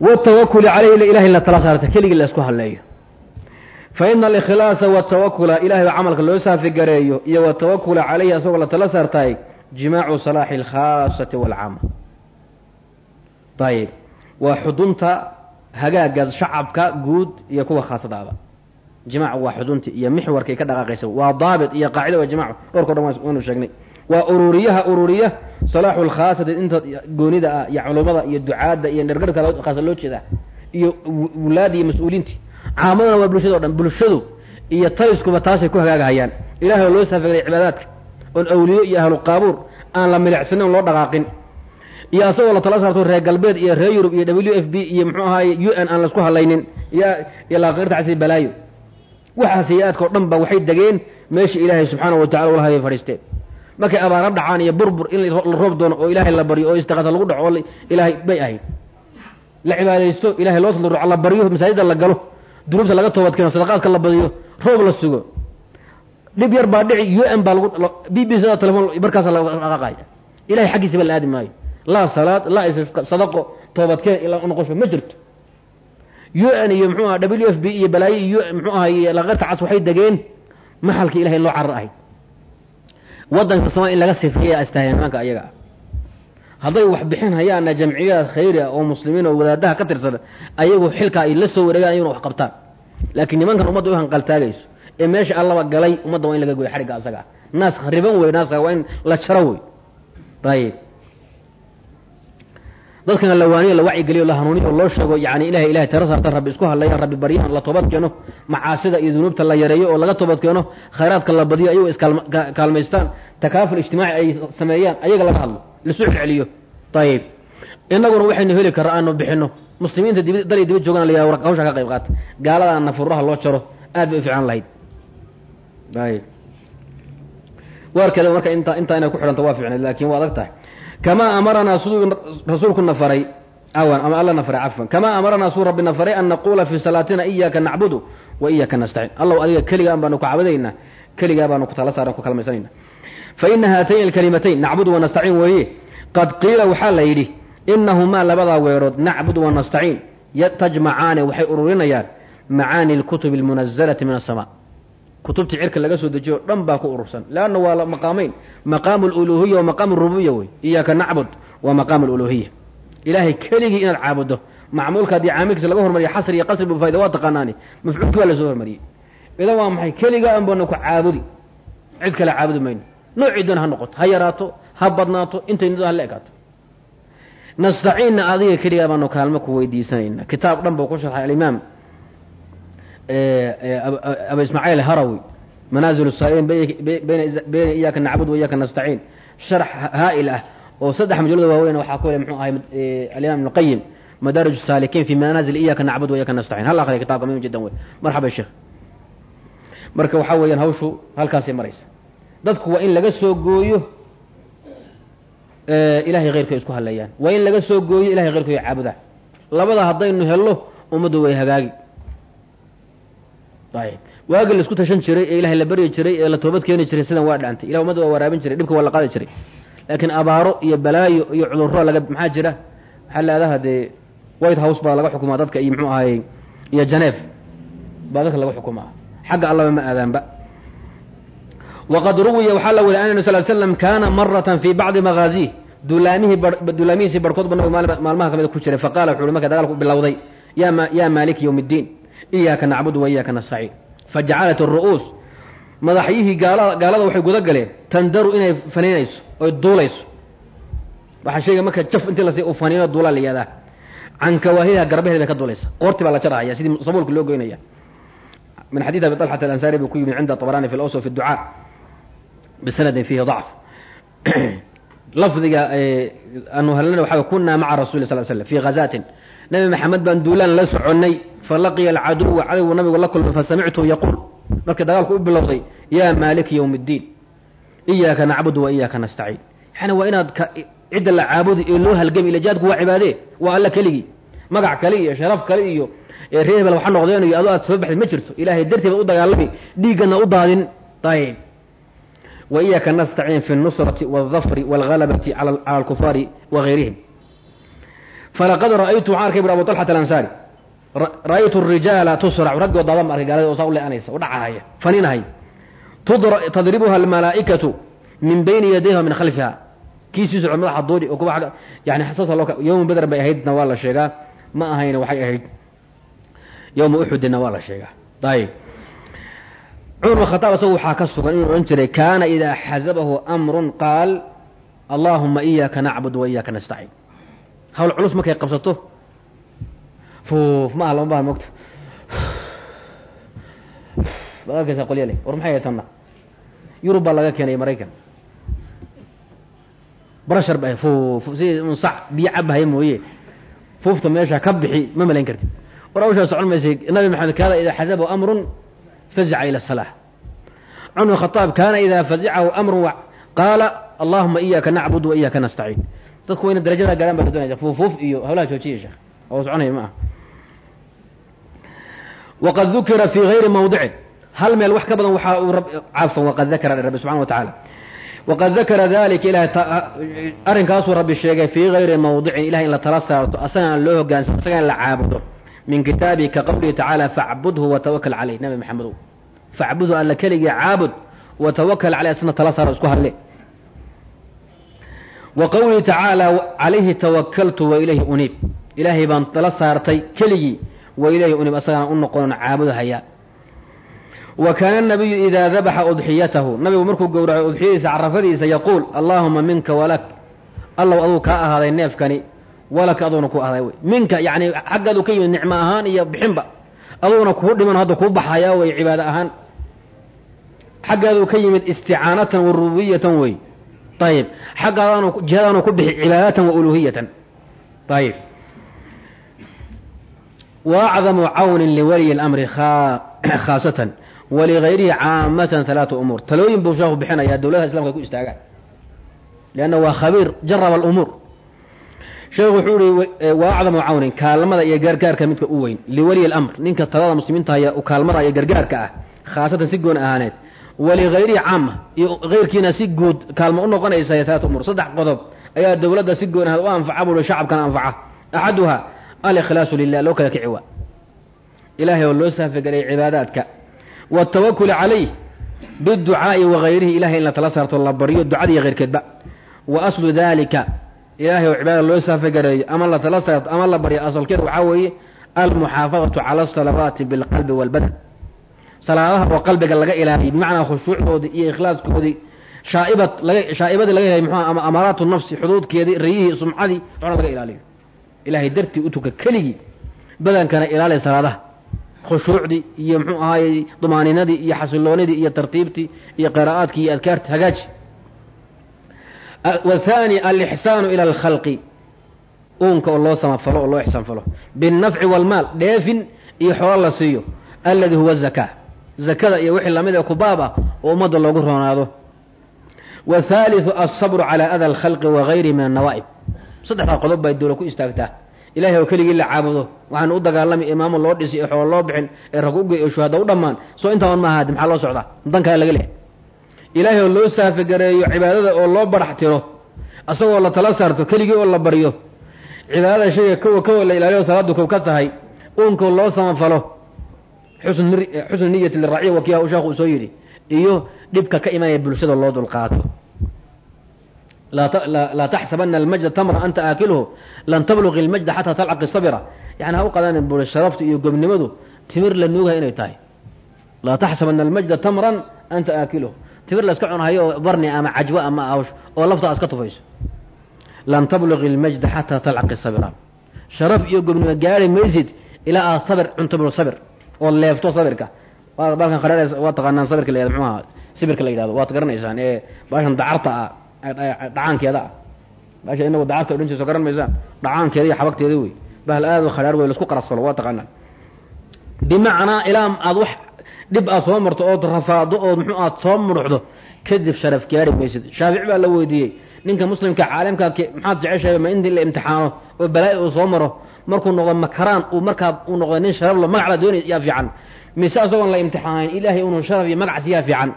watawakuli caleyhi ilahay la tala saarta keligii la isku hadleeyo fa ina alikhlaasa watawakula ilahay camalka loo saafigareeyo iyo watawakula caleyhi asagoo la tala saartaay jimaacu salaaxi alkhaasati waalcaama ayib waa xudunta hagaagaas shacabka guud iyo kuwa khaasadaaba jimaac waa xudunti iyo mixwarkay ka dhaqaaqaysa waa daabit iyo qaacida waa jimac dhowrko dhan waanu sheegnay waa ururiyaha ururiya salaaxu lkhaasati inta goonida ah iyo culummada iyo ducaadda iyo dhergarka khaasa loo jeedaa iyo wulaada iyo mas'uuliinti. Caamadana waa bulshada o dhan bulshadu iyo taliskuba taasay ku hagaagahayaan. Ilahay oo loo saafagray cibaadaadka oon awliyo iyo ahlu qaabuur aan la milicsanin on loo dhaqaaqin. Iyo asagoo la tala saarto reer galbeed iyo reer yurub iyo w f b iyo muxuu ahaaye u n aan la isku hadlaynin iyo laaqirta casi balaayo. Waxaa sayi-aadka o dhan ba waxay degeen meesha ilaahay subxaana wa tacala walahayay fadhiisteen markay abaara dhacaan iyo burbur in la roob doono oo ilaahay la baryo oo istiqaasa lagu dhaco ilaahay bay ahayd. La cibaadaysto ilahay loo tadruco la baryo masaajida la galo dunuubta laga toobadkeeno sadaqaadka la badiyo roob la sugo. Dhib yar baa dhici u n baa lagu b b c telefon markaasa laqaqaya ilahay xaggiisaba la aadi maayo. Laa salaad laa sadaqo toobadkeen ilaa noqosho ma jirto. U n iyo mxuu aha w f b iyo balaayo iyo mxuu aha iyo laqarta cas waxay degeen maxalka ilahay loo carar ahayd waddanka somaa in laga sifeeya astahay nimanka ayaga. Ah hadday wax bixin jamciyaad khayri ah oo muslimiin oo wadaadaha ka tirsada ayagu xilkaa ay la soo wareegaan ayaguna wax qabtaan. Laakiin nimankan ummadda u hanqaltaagayso ee meesha allaba galay ummadda waa in laga goya xadhigga asaga. Naas riban wey naaska waa in la jaro wey ayib dadkana la waaniyo la wacyigeliyo la hanuuniyo loo sheego yani ilahay ilahay tara saartan rabbi isku hadlayaan rabbi baryaan la toobad keeno macaasida iyo dunuubta la yareeyo oo laga toobad keeno khayraadka la badiyo ayagoo iskaalmaystaan takaaful ijtimaaci ay sameeyaan ayaga laga hadlo lasu celceliyo. Ayib inaguna waxaynu heli kara aanu bixino muslimiinta dal diba joogaan la war hawsha ka qayb qaata. Gaaladaana furaha loo jaro aad bay u fiican lahayd. Ayib waarkeeda marka inta intaa inay ku xidhanta waa fiicnayd laakiin waa adag tahay kamaa amaranaa siduu rasuulkuna faray awan ama alla na faray cafwan kamaa amaranaa suu rabbina faray an naquula fii salaatina iyaaka nacbudu wa iyaaka nastaciin allow adiga keligaan baanu ku cabudaynaa keligaa baanu ku tala saaran ku kalmaysanayna fa ina haatayn alkalimatayn nacbudu wanastaciin weeye qad qiila waxaa la yidhi inahumaa labadaa weerood nacbudu wanastaciin tajmacaani waxay ururinayaan macaani lkutubi almunazalati min asamaa kutubtii cirka laga soo dejiyo dhan baa ku urursan. Leanna waa maqaamayn. Maqaamu luluhiya wa maqaamu rububiya wey. Iyaaka nacbud waa maqaamu luluhiya ilaahay keligii inaad caabuddo macmuulka haddii caamilkiisa laga hormariya xasri iyo qasri bu fayda waa taqaanaani. Mafcuulkii waa la soo hormariyey. Idan waa maxay? Keligaa an baanu ku caabudi. Cid kale caabudi mayno. Noocii doon ha noqoto. Ha yaraato ha badnaato intaynu ha la ekaato nastaciinna adiga keligaa baanu kaalmo ku weydiisanayna kitaab dhan buu ku sharxay alimaam abu ismaaciil harawi manaazil saa'iliin bayna iyaaka nacbud wa iyaaka nastaciin sharx haa'il ah oo saddex majalada waaweyn waxaa ku le mxuu ahay alimaam ibn qayim madaarij saalikiin fi manaazil iyaaka nacbud wa iyaaka nastaciin hal akhriya kitabka muhiim jiddan wey marxaba sheekh marka waxaa weeyaan hawshu halkaasay maraysa dadku waa in laga soo gooyo ilahay khayrkay isku hadleeyaan waa in laga soo gooyo ilahay khayrkay caabudaan labada haddaynu hello ummaddu way hagaagi ayb waagi la tashan jiray ee ilahay la baryi jiray ee la toobad keeni jiray sidan waa dhantay ilah ummadda waa waraabin jiray dhibka waa la qaadi jiray laakiin abaaro iyo balaayo iyo cudurro laga maxaa jira waxaa laadaha dee white house baa laga xukumaa dadka iyo mxuu ahayey iyo janeef baa dadka laga xukumaa xagga allaba ma aadaanba waqad ruwiya waxaa la wariy an sal slam kaana maratan fii bacdi magaazih dulaamihii dulaamihiisii barhkood ba nabig maalmaha kamida ku jiray faqala wuxu marka dagaalku bilowday ya maaliki yowm اddiin iyaaka nacbudu waiyaaka nastaciin fajacalat aru'uus madaxyihii gaalada waxay guda galeen tandaru inay faniinayso oy duulayso. Waxaa sheegay marka jaf inti lasi u faniino duulaa la can kawaahidiha garbaheeda bay ka duulaysa qoorti baa la jarahaya sidii sabuulka loo goynaya. Min xadiid abi طalxat alansaari buu ku yimi cinda طabrani fi lawsa fi ducaa. Bisanadin fiihi dacf lafdiga eh, anu helna waxa kunaa maca rasuli sal slm fi hazaatin nabi maxamed baan duulaan la soconnay falaqiya alcaduwa cadowgu nabigu la kulmay fasamictuhu yaquul markii dagaalku u bilowday yaa maaliki yowm iddiin iyaaka nacbudu wa iyaaka nastaciin. Yani waa inaad cidda la caabuda ee loo halgami ila waa cibaadee waa alla keligii. Magac kale iyo sharaf kale iyo reer waxa noqdeen iyo adoo aad soo baxday ma jirto. Ilaahay dartii u dagaalami dhiiggana u daadin. Ayb wa iyaaka nastaciin fi nusrati waaldafri waalgalabati cala alkufaari wa gayrihim falaqad ra'aytu waxaan arkay bur abu talxat alansaari ra'aytu arijaala tusracu raggoo daaban ba arkay gaalada oo saa u leeanaysa u dhacahaya faninahaya tadribuha almalaa'ikatu min bayni yadayha min khalfiha kii sii soco madaxa duudi oo kuwa yani xasaasa loo yowma badran bay ahaydna waa la sheegaa ma ahayna waxay ahayd yowma uxudinna waa la sheegaa ayib cumar bin khataab isagu waxaa ka sugan inuu odhan jiray kaana idaa xasabahu amrun qaal allaahuma iyaaka nacbud wa iyaaka nastaciin hawl culus markay qabsato. Fuuf ma ah lama baahan mogta baad arkaysaa qolya leh war maxay tanna yurub baa laga keenay maraykan. Barashar ba fuuf si un sac biyo cabahay mooye. Fuufta meesha ka bixi ma malayn kartid. War awshaa socon maysay nabi maxamed kaana idaa xasabahu amrun fazica ila asalaa cumar bin khataab kaana idaa fazicahu amrun qaala allahuma iyaaka nacbud wa iyaaka nastaciin dadku wayna darajada gaadhaan baa la doonaysa fuufuuf iyo hawlaha joojiya sheekh. Oo soconaya ma aha. Waqad dukira fii gayri mawdicin hal meel wax ka badan waxaa uu cafan waqad dakara rabbi subxana wa tacaala waqad dakara dalika ilahay arrinkaasuu rabbi sheegay fii gayri mawdicin ilahay in la tala saarto asaga aan loo hogaansamo asaga in la caabudo. Min kitaabihi ka qowlihi tacaala facbudhu watawakal caleyh nabi maxamedow. Facbudhu alla keligii caabud watawakal caleyh asna tala saaro isku hadle wa qowlihi tacaala calayhi tawakaltu wa ilayhi uniib ilaahay baan tala saartay keligii wa ilayhi uniib asagaan u noqonon caabudahayaa wa kaana nabiyu idaa dabaxa udxiyatahu. Nabigu markuu gowraco udxiyadiisa carafadiisa yaquul allaahuma minka walak allow aduu kaa ahaaday neefkani walaka aduuna ku ahaaday wey. Minka yacni xaggaadu ka yimid nicmo ahaan iyo bixinba aduuna kuu dhiman hadda kuu baxayaa wey cibaado ahaan. Xaggaadu ka yimid isticaanatan wa rububiyatan wey ayib xaggaadaanu jihadaanu ku bixi cibaadatan wa uluhiyatan ayib cawnin liwaliyi اlamri khaasatan waligayrihi caamatan halaatu umuur talooyin buu sheekhu bixinayaa dowladaha islamka ku istaagaan leanna waa khabiir jaraba alumuur sheekhu wuxuu ihi wa acdamu cawnin kaalmada iyo gargaarka midka u weyn liwaliyi اlamr ninka talada muslimiinta haya kaalmada iyo gargaarka ah khaasatan si goon ahaaneed waligayrihi caama iyo keyrkiina si guud kaalmo u noqonaysa halaatu umuur saddex qodob ayaa dowladda si goon ahaad u anfaca buu shacabkana anfaca axaduha alikhlaasu lilah loo kala kici ilaahay oo loo saafagelay cibaadaadka waatawakuli calayh biducaa'i wagayrihi ilahay in la tala saarto la baryo ducada iyo keyrkeedba wa aslu dalika ilahay oo cibaadada loo saafagareeyo ama la tala saarto ama la baryo asalkeed waxaa weeye almuxaafadatu cala asalawaati bilqalbi walbadan salaadaha oo qalbiga laga ilaaliyo bimacnaa khushuucdoodii iyo ikhlaaskoodii shaaibad laga shaa'ibadii laga ilaaliyo muxua ama amaaraatu nafsi xuduudkeedii rayihii sumcadii waxna laga ilaaliyo. Ilahay dartii u keligii badankana ilaaliya salaadaha. Khushuucdii iyo muxuu ahaayey dumaaninadii iyo xasiloonidii iyo tartiibtii iyo qiraa'aadkii iyo adkaartii hagaaji. Wathani alixsaanu ila alkhalqi. Uunka oo loo samafalo oo loo ixsaanfalo. Binnafci waalmaal dheefin iyo xoolo la siiyo. Aladi huwa zakaa zakada iyo wixii la mid ee kubaab ah oo ummadda loogu roonaado. Wthaaliثu alsabru calaa ada alkhalqi wagayrihi min annawaa'ib saddexdaa qodob bay dowla ku istaagtaa. Ilahay oo keligii la caabudo waxaanu u dagaalami imaamo loo dhisi ee xoolo loo bixin ee rag uge ee shuhada u dhammaan. Soo intaan ma ahaadi maxaa loo socdaa? Dan kale laga lehay ilaahay oo loo saafigareeyo cibaadada oo loo barax tiro asagoo la tala saarto keligii oo la baryo cibaadada shayga kowa kowa la ilaaliyo salaadu kow ka tahay uunko loo samafalo xusnu niyati liraciya wakiya u sheekhu uu soo yidhi iyo dhibka ka imanaya bulshada loo dulqaato laa taxsabana almajda tamra anta aakiluhu lan tabluqi اlmajda xataa talcaqi sabira yani ha u qadanin buri sharaftu iyo gobnimadu timir la nuugahay inay tahay. Laa taxsabana almajda tamran anta aakiluhu. Timir la iska cunhayo barni ama cajwo ama awsh oo lafta aad ka tufayso. Lan tabluqi اlmajda xataa talcaqi sabira sharaf iyo gobnimo gaari maysid ilaa aad sabir cunto bur sabir oo leefto sabirka. Balkan khadheer waa taqaanaan sabirka la yhahdo mxuaha sibirka la yidhahdo waad garanaysaan ee baashan dacarta ah dhacaankeeda ah. Baasha inagu dacarta odhan jirso garan maysaan dhacaankeeda iyo xabagteeda wey. Bahal aad u khadhaar wey lasku qarasfalo waa taqaanaan. Bimacnaa ilaa aad wax dhib aad soo marto ood rafaado ood muxuu aad soo muruxdo kadib sharaf gaari maysid. Shaafici baa la weydiiyey. Ninka muslimka caalimka maxaad jeceshahay ma intii la imtixaano oo balaa'i uu soo maro markuu noqdo makaraan uu markaa uu noqdo nin sharaflo magac la doonay yaa fiican. Mise asagoon la imtixaanayn ilaahay unun sharaf iyo magac siyaa fiican.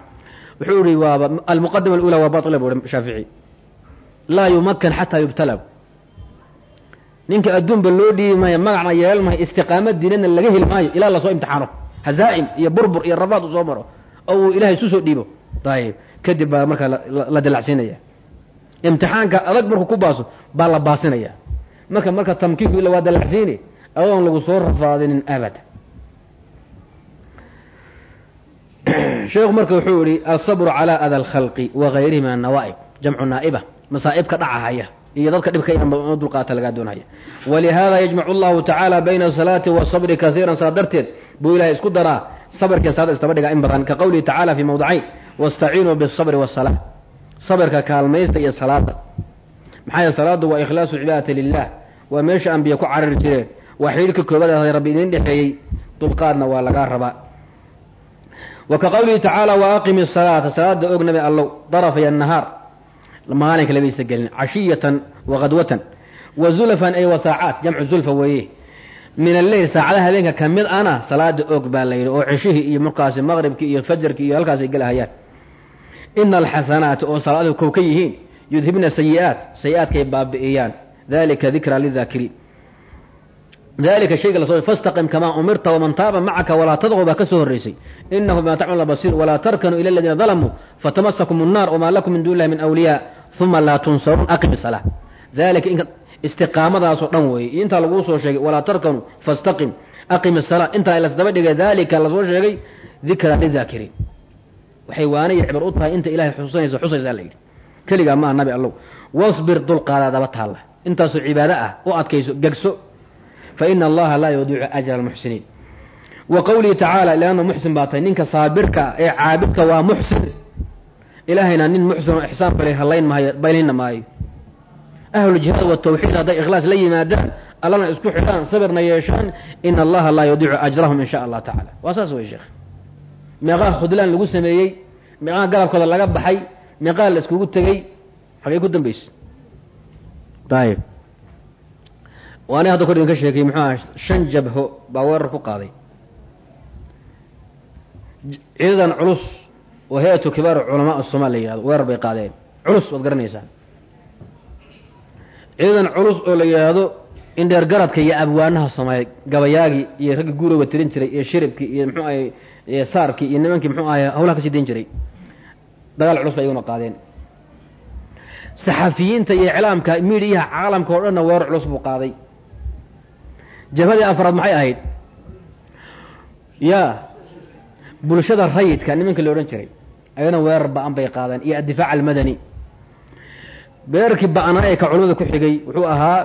Wuxuu ihi waaba almuqadima alula waa baila bu shaafici. Laa yumakan xataa yubtala ninka adduunba loo dhiibi maayo magacna yeelan maayo istiqaamo diinadna laga heli maayo ilaa la soo imtixaano. Hazaa'im iyo burbur iyo rabaad u soo maro oo uu ilahay isu soo dhiibo. Ayib kadib baa markaa la dalacsiinaya imtixaanka adag markuu ku baaso baa la baasinaya marka marka tamkiinku ila waa dalacsiini adoon lagu soo rafaadinin abada sheekhu marka wuxuu yihi asabru calaa ada alkhalqi wa gayrihi min annawaa'ib. Jamcu naa'iba masaa'ibka dhacahaya iyo dadka dhibka in dulqaata lagaa doonaya walihaada yajmacu allahu tacaala bayna asalaati wasabri kaiiran saa darteed buu ilahay isku daraa sabrkii salaada isdaba dhigaa in badan ka qowlihi tacala fii mawdicayn wastaciinuu bisabri wasalaa sabirka kaalmaysta iyo salaada maxaa yeele salaadu waa ikhlaasu cibaadati lilah waa meesha ambiya ku carari jireen. Waa xidhiirka koobaad ahay rabbi idiin dhexeeyey dulqaadna waa lagaa rabaa. Wa ka qowlihi tacaala wa aqimi salaata. Salaada og nabi allow darafay annahaar maalinka labaysa gelin cashiyatan wa qadwatan wa zulafan ay wa saacaat jamcu zulfa weeye. Min alleyl saacadaha habeenka ka mid ana salaada og baa la yidhi oo ceshihii iyo markaasi maqribkii iyo fajarkii iyo halkaas ay gelahayaan ina alxasanaati oo salaaduhu kow ka yihiin yudhibna sayi-aat sayi-aadkay baabi'iyaan dalika dikraa lidaakiriin dalika shayga lasoo fastaqim kamaa umirta waman taaba macaka walaa tadqu baa ka soo horreysay inahu bima tacmaluna basiir walaa tarkanuu ila aladiina dalamuu fatamasakum الnaar wmaa lakum min duni illahi min awliyaa uma laa tunsaruun aqim salaa dalika istiqaamadaasoo dhan weeye iyo intaa laguu soo sheegay walaa tarkanuu fastaqim aqim الsalaa intaa lasdaba dhigay dalika lasoo sheegay dikraa lidaakiriin waxay waanaya cibar u tahay inta ilahay xusanaysa xusaysaa la yidhi keligaa maaha nabi allow wasbir dulqaadaa daba taalla intaasoo cibaado ah u adkayso gegso. Fa ina allaha laa yudiicu ajra almuxsiniin. Wa qowlihi tacaala ilaana muxsin baa tahay ninka saabirka ee caabidka waa muxsin. Ilaahayna nin muxsin oo ixsaan bale hallayn maayo baylhinna maayo ahluljihaad watawxiid hadday ikhlaas la yimaadaan allana isku xidhaan sabirna yeeshaan ina allaha laa yudiicu ajrahum in sha allah tacala waa saas wey sheekh meeqaa khudlaan lagu sameeyey meeqaa galabkooda laga baxay meeqaa la iskugu tegey xagay ku dambaysa ayib waani hadda kor idinka sheekay muxuu aha shan jabho baa weerar ku qaaday ciidadan culus oo hay'atu kibaaru culamaa somaal la yihahdo weerar bay qaadeen culus waad garanaysaan ciidadan culus oo la yidhaahdo indheer iyo abwaanaha soomaaliya gabayaagii iyo raggi guurowga tirin jiray iyo shiribkii iyo muxuu ahay saarkii iyo nimankii muxuu ahay hawlaha ka sii dayn jiray dagaal culus ba iyaguna qaadeen saxafiyiinta iyo iclaamka midiyaha caalamka oo dhanna weerar culus buu qaaday. Jabhadii afraad maxay ahayd? Ya bulshada rayidka nimanka la odhan jiray ayana weerar ba'an bay qaadeen iyo addifaac almadani. Beerarkii ba-naa ee ka culimada ku xigay wuxuu ahaa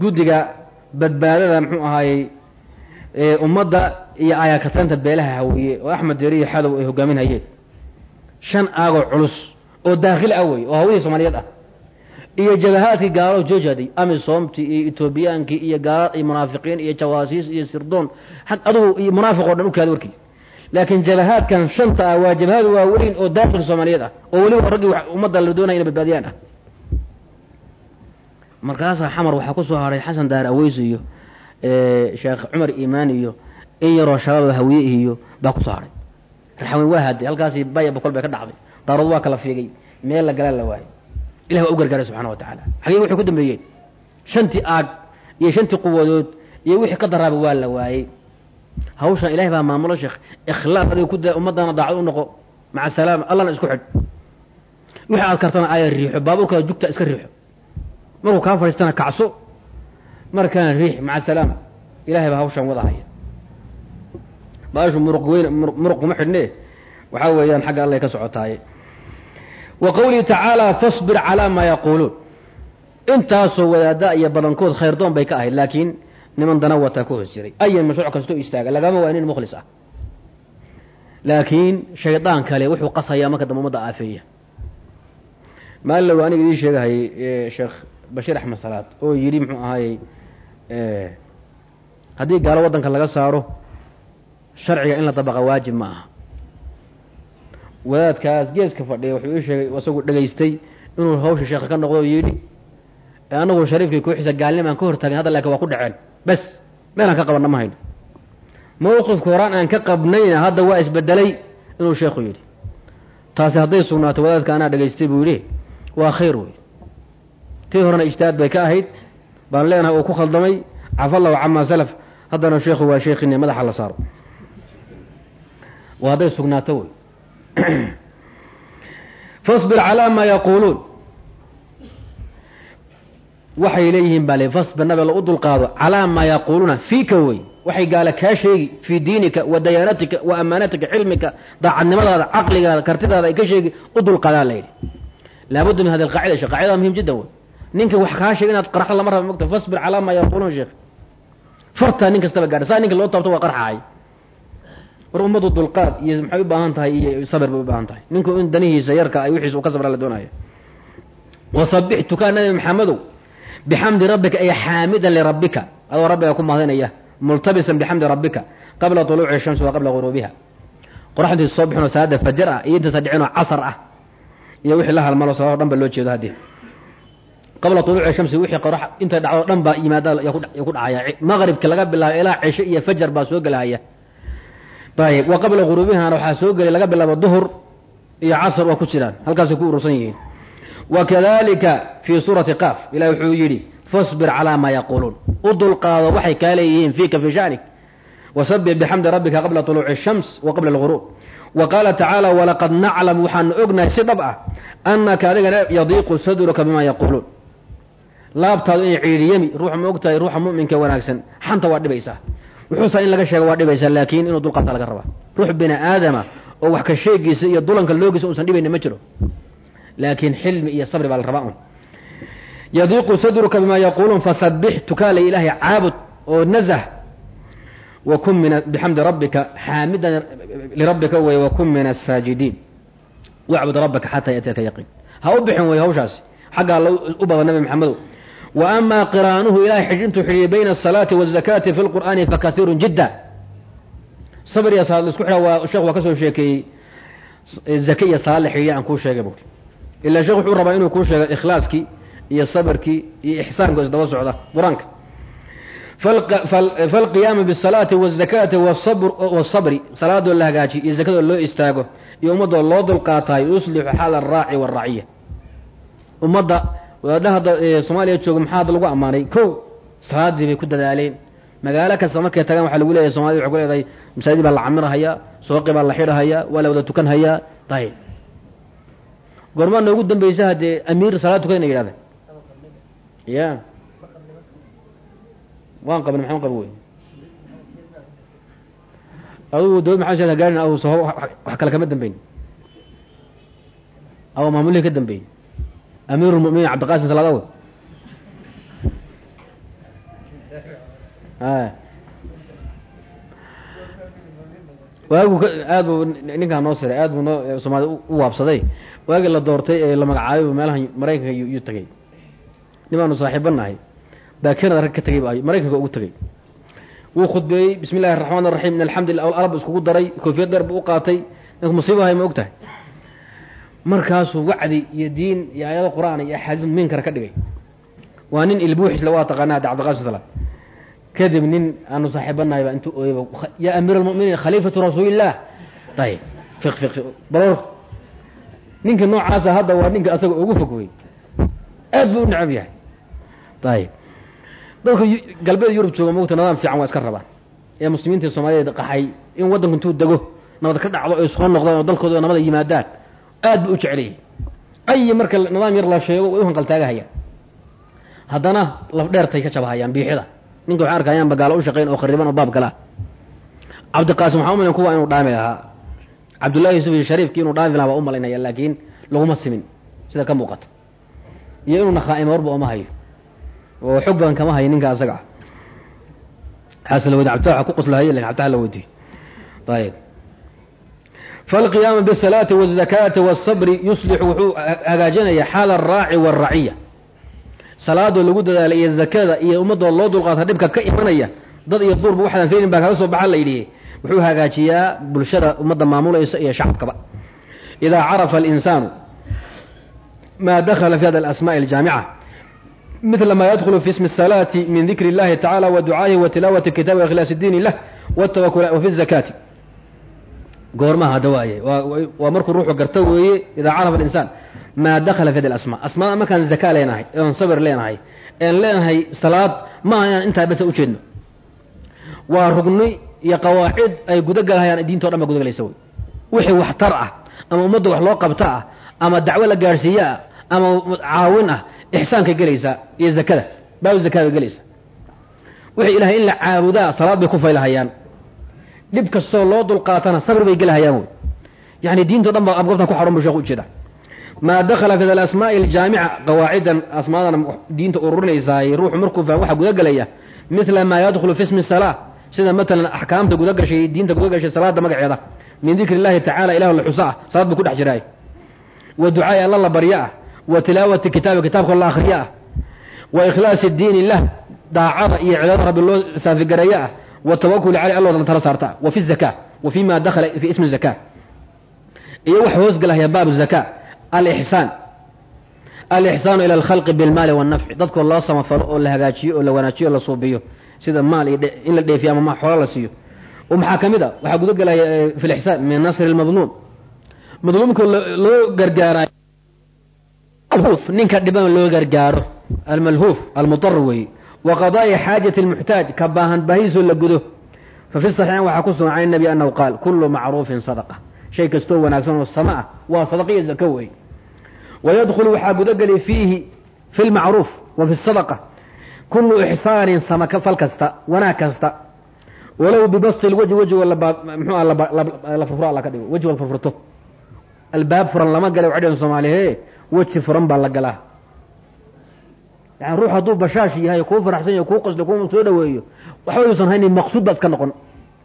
guddiga badbaadada muxuu ahaayey ummadda iyo ayaakataynta beelaha hawiye oo axmed deriyo xadow ay hogaaminhayeen shan aagoo culus oo daakhil ah wey oo hawihii soomaaliyeed ah iyo jabahaadkii gaalo joojaday amisoomtii iyo etoobiyaankii iyo gaala iyo munaafiqiin iyo jawaasiis iyo sirdoon adugu iyo munaafiq o dhan u kaada warkiis laakiin jabahaadkan shanta ah waa jabahaad waaweyn oo daakilka soomaaliyeed ah oo weliba raggii ummadda la doonaya inay badbaadiyaan ah. Markaasaa xamar waxaa ku soo haray xasan daar aweys iyo sheekh cumar iimaan iyo in yaroo shabaab hawiye iyo baa ku soo haray. Raxaweyn waa haday halkaasi baya bokol bay ka dhacday. Daarood waa kala fiigay meel la galaan la waayay ilah waa u gargaaray subxana wa tacaala. Xagee waxay ku dambeeyeen shantii aag iyo shantii quwadood iyo wixii ka daraaba waa la waayey. Hawshan ilahay baa maamulo sheekh. Ikhlaas adiga ku daa ummaddaana daacad u noqo. Maca salaama allana isku xidh. Wixii aad kartana aaya riixo baabuurkaada jugta iska riixo. Markuu kaa fadhiistana kacso markaana riix maca salaama ilahay baa hawshan wada haya. Baashu muruq weyn muruq kuma xidhne. Waxaa weeyaan xagga allay ka socotaaye wa qowlihi tacaala fasbir calaa maa yaquuluun intaasoo wadaada iyo badankood khayrdoon bay ka ahayd laakiin niman dana wataa ku hoos jiray. Ayan mashruuc kastoo istaaga lagama waa nin mukhlis ah. Laakiin shaydaan kale wuxuu qasayaa marka dambe ummadda aafeeya. Maalin low aniga idiin sheegahayay sheekh bashiir axmed salaad oo yidhi muxuu ahaayey haddii gaalo waddanka laga saaro sharciga in la dabaqa waajib ma aha wadaadkaas geeska fadhiya wuxuu ii sheegay isagu dhegaystay inuu hawsha sheekha ka noqdo yidhi anagu shariifkii kooxiisa gaalnima aan ka hortaagin hadda laakiin waa ku dhaceen. Bes meelaan ka qabanna ma hayno mawqifka horaan aan ka qabnayna hadda waa isbedelay inuu sheekhu yidhi. Taasi hadday sugnaato wadaadka anaa dhegaystay buu yidhi waa khayr wey tii horena ijtihaad bay ka ahayd baan leenahay uu ku khaldamay. Cafa allahu camaa salaf haddana sheekhu waa sheekhiine madaxa la saaro. Waa hadday sugnaato wey fasbir calaa maa yaquuluun. Waxay leeyihiin baa le fasbir nabi u dulqaado calaa maa yaquuluuna fiika wey waxay gaala kaa sheegi fii diinika wa dayaanatika wa amaanatika cilmika daacadnimadaada caqligaada kartidaada ay ka sheegi u dulqaadaa la laabudda min hadi alqaacida shee qaacidada muhiim jiddan wey ninka wax kaa sheega inaad qarxda lama raba mogta fasbir calaa maa yaquuluun sheekh. Fartaa nin kastaba gaadha saa ninka loo taabto waa qarxaay war ummadu dulqaad iyo maxay u baahan tahay iyo sabir bay u baahan tahay. Ninku in danihiisa yarka ay wixiisa u ka sabra la doonaya wasabix tukaa nabi maxamedow bixamdi rabbika ay xaamidan lirabbika adoo rabbiga ku mahadinaya multabisan bixamdi rabbika qabla tuluuci shamsi wa qabla guruubiha qoraxdiisa soo bixinoo salaada fajar ah iyo intaasa dhicinoo casar ah iyo wixii la halmalo sabao dhan ba loo jeedo haddii. Qabla tuluuci shamsi wixii qorax intay dhacdo dhan baa yimaada ku dhacaya. Maqribka laga bilaabo ilaa cisho iyo fajar baa soo gelahaya ayib wa qabla guruubihana waxaa soo gelay laga bilaabo duhur iyo casr waa ku jiraan. Halkaasay ku urursan yihiin. Wa kadalika fii suurati qaaf. Ilahi wuxuu yidhi fasbir calaa maa yaquuluun u dulqaado waxay kaa leeyihiin fiika fii shanik wasabix bixamdi rabbika qabla tuluuci shams wa qabla alguruub wa qaala tacaala walaqad naclam waxaanu ognahay si dhab ah anaka adigana yadiiqu sadruka bima yaquuluun laabtaadu inay ciidhiyami ruuxa ma ogtahay ruuxa mu'minka wanaagsan. Xanta waa dhibaysaa wuxuusaa in laga sheega waa dhibaysaa laakiin inuu dulqaata laga rabaa. Ruux bini aadama oo wax ka sheegiisa iyo dulanka loogiisa uusan dhibayna ma jiro. Laakiin xilmi iyo sabri baa la rabaa un yadiiqu sadruka bima yaquuluun fasabix tukaala ilaahay caabud oo nazah. Wakun min bixamdi rabbika xaamidan lirabbika wey wakun min asaajidiin wacbud rabbaka xataa yatiyaka yaqiin. Ha u bixin wey hawshaasi. Xagga alla u badan nabi maxamedow amaa qiraanuhu ilahay xidhintuu xidhiyay bayna asalaati waazakaati fi lqur'aani fakaiirun jidda. Sabr iyo salaad la isku xidha waa sheekh waa ka soo sheekeeyey zake iyo salaad la xidhiya aan kuu sheegay buuri ilaa sheekh wuxuu rabaa inuu kuu sheego ikhlaaskii iyo sabarkii iyo ixsaanka isdaba socda qur'aanka falqiyaama bisalaati wazakaati wasabri salaadoo la hagaajiyo iyo zakadoo loo istaago iyo ummadoo loo dulqaatayo yuslixu xaala araaci waraciya ummadda wadaadaha hadda soomaaliya jooga maxaa hadda lagu ammaanay? Kow salaadii bay ku dadaaleen. Magaalo kasta markay tagaan waxaa lagu leeyahay somalida waxay ku leedahay masaajid baa la camirhayaa sooqi baa la xidhahayaa waa la wada tukan hayaa ayib goormaa noogu dambaysa haddee amiir salaad tukada ina yidhahdeen ya. Waan qabna maxaan qaba wey? Adugu dawad maxaa sheed hagaarin aw soho wax kale kama dambeyn aw maamulihii ka dambeeyey amiiru lmuminiin cabdiqaasim salaadawe waagu aad bu ninkaa noo siray aad buu noo u waabsaday. Waagii la doortay ee la magacaabay meelahan maraykanka yuu nimaanu saaxiiba nahay rag ka tegay ba maraykanka ugu tegey wuu khudbeeyey bismi illahi araxmaan araxiim in iskugu daray koofiyad dheer buu u qaatay. Ninku musiibahay ma og markaasuu wacdi iyo diin iyo aayado qur'aan iyo axaadiis minkara ka dhigay. Waa nin ilbuuxisle waa taqaana hadda cabdiqaasim salaad kadib nin aanu saaxiibanahay baa intuu ooyaba yaa amiir almu'miniin khaliifatu rasuuliillah ayib balor ninka noocaasa hadda waa ninka asaga ugu fog wey aad buu u necab yahay. Ayib dalka galbeed yurub jooga mogta nidaam fiican waa iska rabaan. Ee muslimiinta soomaaliyeed qaxay in waddanku intuu dego nabad ka dhacdo ay soo noqdaan oo dalkooda nabada yimaadaan aad buu u jeclayay ay marka nidaam yar la sheego way u hanqaltaagahayaan haddana laf dheertay ka jabahayaan biixida. Ninka waxay arkayaan bagaalo u shaqayn oo khariban oo baab kala cabdiqaasim waxaa umalan kuwa inuu dhaami lahaa cabdullahi yusuf iyo shariifkii inuu dhaami lahaa baa u malaynaya laakiin laguma simin. Sida ka muuqata iyo inuu nakhaa'imo warba ooma hayo. Oo xog badan kama hayo ninka asaga ah. Xaas la weydiy cabditaha waxa ku qoslahaye laakiin cabditaha la weydiyo ayib falqiyaama bisalaati wazakaati wasabri yuslixu wuxuu hagaajinaya xaala araaci waraciya salaadoo lagu dadaalay iyo zakada iyo ummadoo loo dulqaata dhibka ka imanaya dad iyo duurba waxaadan fiilin baa kaga soo baxa la yidhi wuxuu hagaajiyaa bulshada ummadda maamulaysa iyo shacabkaba idaa carafa alinsaanu ma dakhala fi hada alasmaءi aljaamica mila ma yadkhulu fi ismi الsalaati min dikri اllahi tacala wa ducaa'ihi wa tilaawati kitabi wa ikhlaas اdiini lah wاtawakul wa fi goormaha hadda waaye. Waa markuu ruuxu garto weeye idaa carafa alinsaan maa dakhala fi hadi alasmaa asmaada markaan zaka leenahay oon sabir leenahay een leenahay salaad maaha inaan intaa basa ujeedno waa rugni iyo qawaacid ay gudagalahayaan diinto dhan ba gudagelaysa wey wixii waxtar ah ama ummadda wax loo qabta ah ama dacwo la gaadhsiiye ah ama caawin ah ixsaankay gelaysaa iyo zakada baabu zakada gelaysaa wixii ilahay in la caabudaa salaad bay ku faylahayaan dhib kastoo loo dulqaatana sabr bay gelahayaan wey yani diinto dhan ba abgobtan ku xaron bu sheekh ujeeda maa dakhala fi alasmaa'i aljaamica qawaacidan asmaadan diinta ururinaysaay ruuxu markuu faham waxa gudagelaya mila maa yadkhulu fi ismi salaa sida matalan axkaamta gudagashay diinta gudagashay salaada magaceeda. Min dikri illahi tacala ilah la ah salaad buu ku dhex jiraay wa ducaai alla la baryo ah wa tilaawati kitaabi kitaabka la akhriyo ah wa ikhlaasi diini lah daacada iyo cibaadada rabbi loo saafigareeyo ah wa tawakuli caleyh alloo la tala saarta wa fi zaka wa fi ma dakhala fi ismi zaka iyo wax hoosgalahaya baab zaka alixsaan alixsaanu ila alkhalqi bilmaali wannafci dadkoo loo samafalo oo la hagaajiyo oo la wanaajiyo o la suubiyo sida maal iyo in la dheefiyo ama ma xoola la siiyo oo maxaa ka mid a waxaa gudagelaya fi lixsaan min nasri lmadluum madluumka loo gargaarayo ninka dhiban loo gargaaro almalhuuf almudar weeye qadaa'i xaajati lmuxtaaj ka baahan baahidiisoo la gudo fa fi saxiixan waxaa ku sugan can nabi annahu qaal kullu macruufin sadaqa shay kastoo wanaagsan oo sama ah waa sadaqa iyo zako weeye wayadkhulu waxaa gudageli fiihi fi lmacruuf wa fi sadaqa kullu ixsaanin sama fal kasta wanaag kasta walow bibasti lwajhi wejigo mxuu la ka dhigo wejigo la furfurto albaab furan lama gala waxay soomaalihe weji furan baa la galaa yani ruux hadduu bashaash yahay kuu faraxsan yahay kuu qoslo kuu soo dhaweeyo waxba yuusan haynin maqsuud baad iska noqon.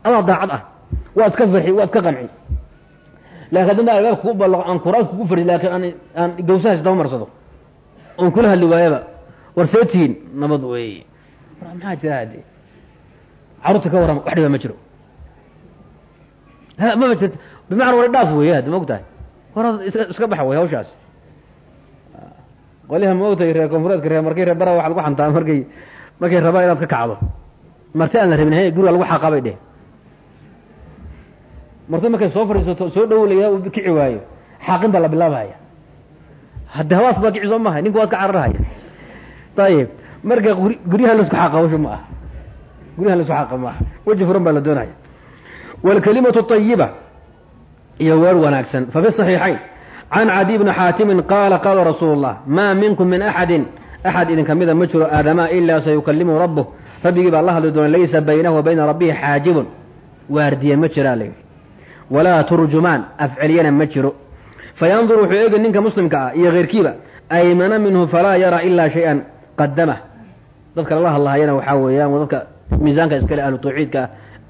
Adaa daacad ah. Waad ka farxi waad ka qanci laakiin haddana albaabka ku ballaqo aan kuraas kugu fadhi laakiin aan aan gawsahaas daba marsado. Oon kula hadli waayaba. War see tihiin nabad weeye war maxaa jira hade carruurta ka warrama wax dhiba ma jiro. Mama jirto bimacna wala dhaaf weeye hadda maogtahay war iska iska baxa wey hawshaas qoliha ma ogtahay reer koonfureedka reer markay reer bara waxa lagu xantaa markay markay rabaan inaad ka kacdo. Marti aan la rabin he guriga lagu xaqabay dheh. Marti markay soo fadhiisato soo dhawo layaha uu kici waayo. Xaaqin baa la bilaabahaya. Hadde hawaas baa kici soo mahay ninku waa iska cararahaya. Ayib marka guryaha la isku xaqa hawsha ma aha. Guryaha la isku xaqa ma aha. Weji furan baa la doonaya. Waalkalimatu ayiba iyo waar wanaagsan. Fa fi saxiixayn can cadi bni xaatimin qaala qaala rasuulu الlah ma minkum min axadi axad idin kamida ma jiro aadamaa ilaa sayukalimu rabuh rabbigii baa la hadli doona laysa baynahu wa bayna rabbihi xaajibun waardiye ma jiraa la yidhi walaa turjumaan afceliyana ma jiro fayandur wuxuu eegi ninka muslimka ah iyo keyrkiiba aymana minhu falaa yara ilaa shay-an qadamah dadka lala hadlahayana waxaa weeyaan dadka miisaanka iskale ahlu tawxiidka ah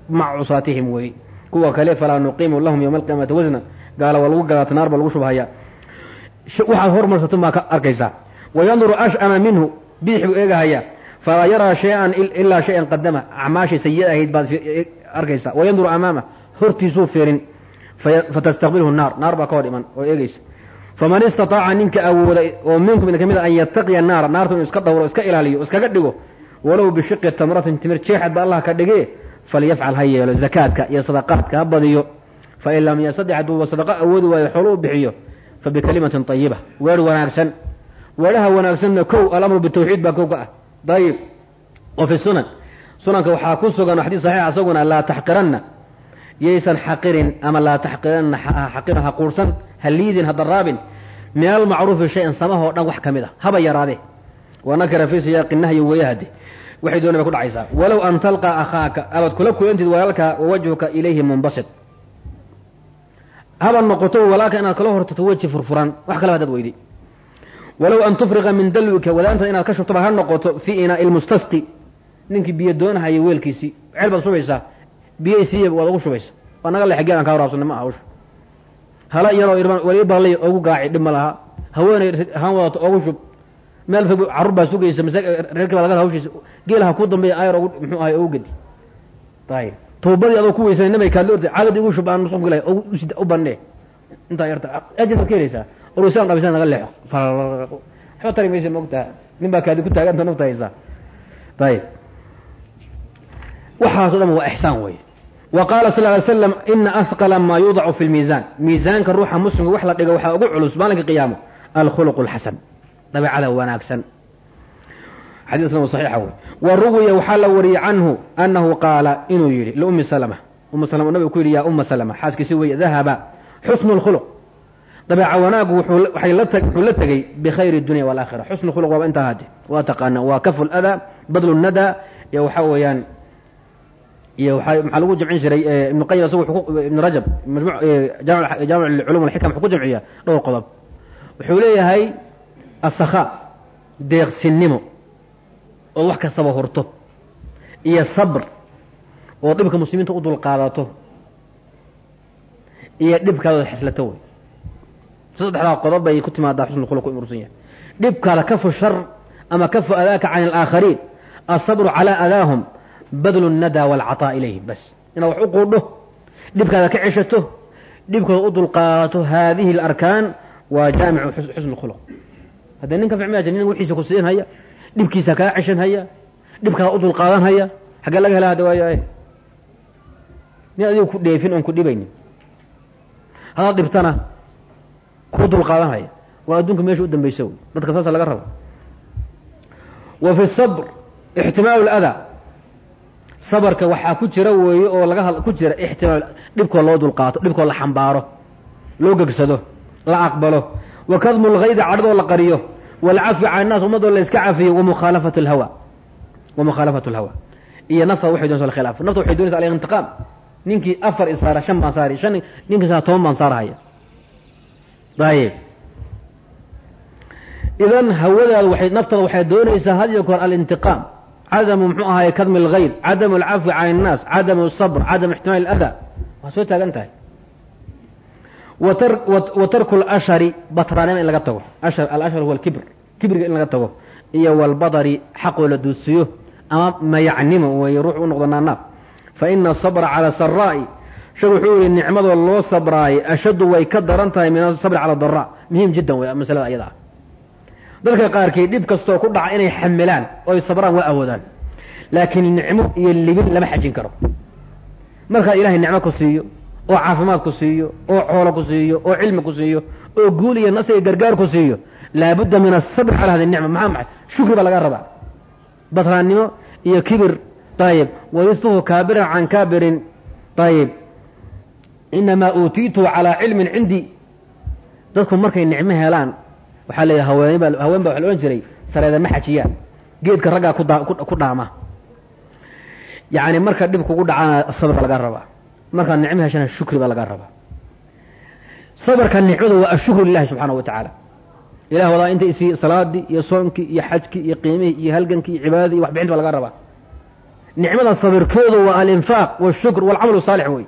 maca cusaatihim weeye kuwa kale falaa nuqiimu lahum yowma alqiyaamati wasna gaala waa lagu gadaata naar baa lagu shubhaya waxaad hormarsato maa ka arkaysaa wayanduru ashama minhu bidix buu eegahayaa falaa yaraa shay-an ilaa shay-an qadama acmaashii sayi ahayd baad arkaysaa wayanduru amaamah hortiisuu fiirin. Fatastaqbilhu naar. Naar baa ka hor iman oo eegeysa faman istataaca ninka awooda oo minkum idin ka mid a an yattaqiya naara naarta inuu iska dhowro iska ilaaliyo iskaga dhigo walow bishiqi tamratin timir jeexad ba allah ka dhigee falyafcal ha yeelo zakaadka iyo sadaqaadka ha badiyo fain lam yastatic hadduuba sadaqo awoodi waayo xoolo u bixiyo fa bikalimatin ayiba weer wanaagsan weedhaha wanaagsanna kow alamru bitawxiid baa kow ka ah dayib wa fi sunan sunanka waxaa ku sugan xadiis saxiix asaguna laa taxqiranna yaysan xaqirin ama laa taxqiranna xaqiran ha quursan ha liidin ha daraabin min almacruufi shay-an samahoo dhan wax ka mid a haba yaraade wa nakara fii siyaaqi nahyi weeyahade waxay kula kulantid walaalkaa wa wajhuka ilayhi haba noqoto walaalka inaad kala hortato weji furfuran. Wax kaleba hadaad weydi. Walow an tufriqa min dalwika wadaanta inaad ka shubtoba ha noqoto fii inaa ilmustasqi ninkii biyo doonahaya weelkiisii ceel baad shubaysaa biyo isiiya waad ugu shubaysa waa naga lexe geelan kaa waraabsanay ma aha hala iyaroo irban wali barlay ogu gaaci dhib ma haweenay haan wadato ogu shub. Meel fog carruur baa sugaysa mase reerkii baa laga hawshiisa. Geel ha ku dambeeya ayar muxuu ahay ogu gedi ayib tuubadii adoo ku weysana nabay kaadli ortay cagadi ugu shub aan nusq gilay u bandhe intaa yarta ajir baad ka helaysaa naga leexo. Waxba tari maysa maogtaha nin baa kaadi ku taaganta nafta haysaa ayib waxaaso dhan waa ixsaan wey wa sal ly slam ina ahqala maa yuudacu fi lmiisaan miisaanka ruuxa muslimka wax la dhigo waxaa ugu culus maalinka qiyaamo alkhuluq alxasan dabeecada wanaagsan xadiisna saxiixa wey wa ruwiya waxaa la wariyey canhu annahu qaala inuu yidhi liummi salama. Ummu salama nabigu ku yidhi yaa umma salama xaaskiisi weeye dahaba xusnu lkhuluq dabeeca wanaagu wuxuu la tegey bikhayri dunya walaakhira xusnu khuluq waaba intaa hade waa taqaana waa kafu ladaa badlu nada iyo waxaa weeyaan iyo maxaa lagu jamcin jiray ibnu qayim asag ibnu rajab jaamic culum alxikam wuxuu ku jamciyaa dhowr qodob. Wuxuu leeyahay asakhaa deeqsinnimo oo wax kastaba horto iyo sabr oo dhibka muslimiinta u dulqaadato. Iyo dhibkaada xislato wey saddexdaa qodob bay ku timaadaa xusnu khuluqu imursan yahay. Dhibkaada kafu shar ama kafu adaaka can alaakhariin asabru calaa adaahum badlu nada waalcataa ilayhim bas. Inaad wax u quudho dhibkaada ka ceshato dhibkooda u dulqaadato haadihi alarkaan waa jaamicu xusn khuluq. Haddee ninka ficmaaja nin wixiisa ku siinhaya dhibkiisa kaa ceshan haya dhibkaada u dulqaadan haya xaggee laga hela hada waayo nin adigu ku dheefin oon ku dhibaynin? Hadaad dhibtana ku dulqaadan haya. Waa adduunka meesha u dambaysa wey dadka saasa laga raba wa fi sabr ixtimaalu اlأdaa sabarka waxaa ku jira weeye oo laga ku jira ixtimaal dhibkoo loo dulqaato dhibkoo la xambaaro loo gegsado la aqbalo. Wa kadmu lgayda cadhadoo la qariyo waalcafi can naas ummadoo la iska cafiyo wamukhaalafat lhawa wa mukhaalafat lhawa iyo nafta waxay doonaysa la khilaafo nafta waxay doonaysa alintiqaam ninkii afar isaara shan baan saari shan ninkii saa toban baan saarahaya ayib idan hawadaada waxay naftada waxay doonaysaa had iyo goor alintiqaam cadamu muxuu ahaay kadmi algayr cadamu alcafwi can الnaas cadamu الصbr cadamu ixtimaal اlأdaa waa soo taagan tahay watarku lashari batraanima in laga tago. Alashar huwa alkibr. Kibriga in laga tago. Iyo walbadari xaqoo la duusiyo. Ama mayacnimo wy ruux u noqdo naanaab fa ina asabra cala saraa'i sheeg wuxuu yihi nicmadoo loo sabraaye ashaddu way ka daran tahay min asabri cala daraa muhiim jiddan wey masalada ayada. Ah dadka qaarkii dhib kastoo ku dhaca inay xamilaan oo ay sabraan waa awoodaan. Laakiin nicmo iyo libin lama xajin karo. Markaad ilahay nicmo ku siiyo oo caafimaad ku siiyo oo xoolo ku siiyo oo cilmi ku siiyo oo guul iyo nas iyo gargaar ku siiyo laabudda min asabr calaa hadi nicma. Maxaa maxay? Shukri baa laga rabaa. Batraannimo iyo kibir ayib wayustuhu kaabiran can kaabirin ayib inamaa uutiitu calaa cilmin cindii dadku markay nicmo helaan waxaa leeyahay haween baa waxa la odhan jiray sareeda ma xajiyaan geedka raggaa ku dhaama. Yacni marka dhib kugu dhacana sabr baa rabaa markaad nicmo heshana shukri baa laga rabaa. Sabarka nicmada waa ashukru lilahi subxaana wa tacaala. Ilah wadaa inta isii salaadii iyo soonkii iyo xajkii iyo qiimihii iyo halgankii iyo cibaadadii iyo waxbixinta baa laga rabaa. Nicmada sabirkoodu waa alinfaaq washukr walcamalu saalix wey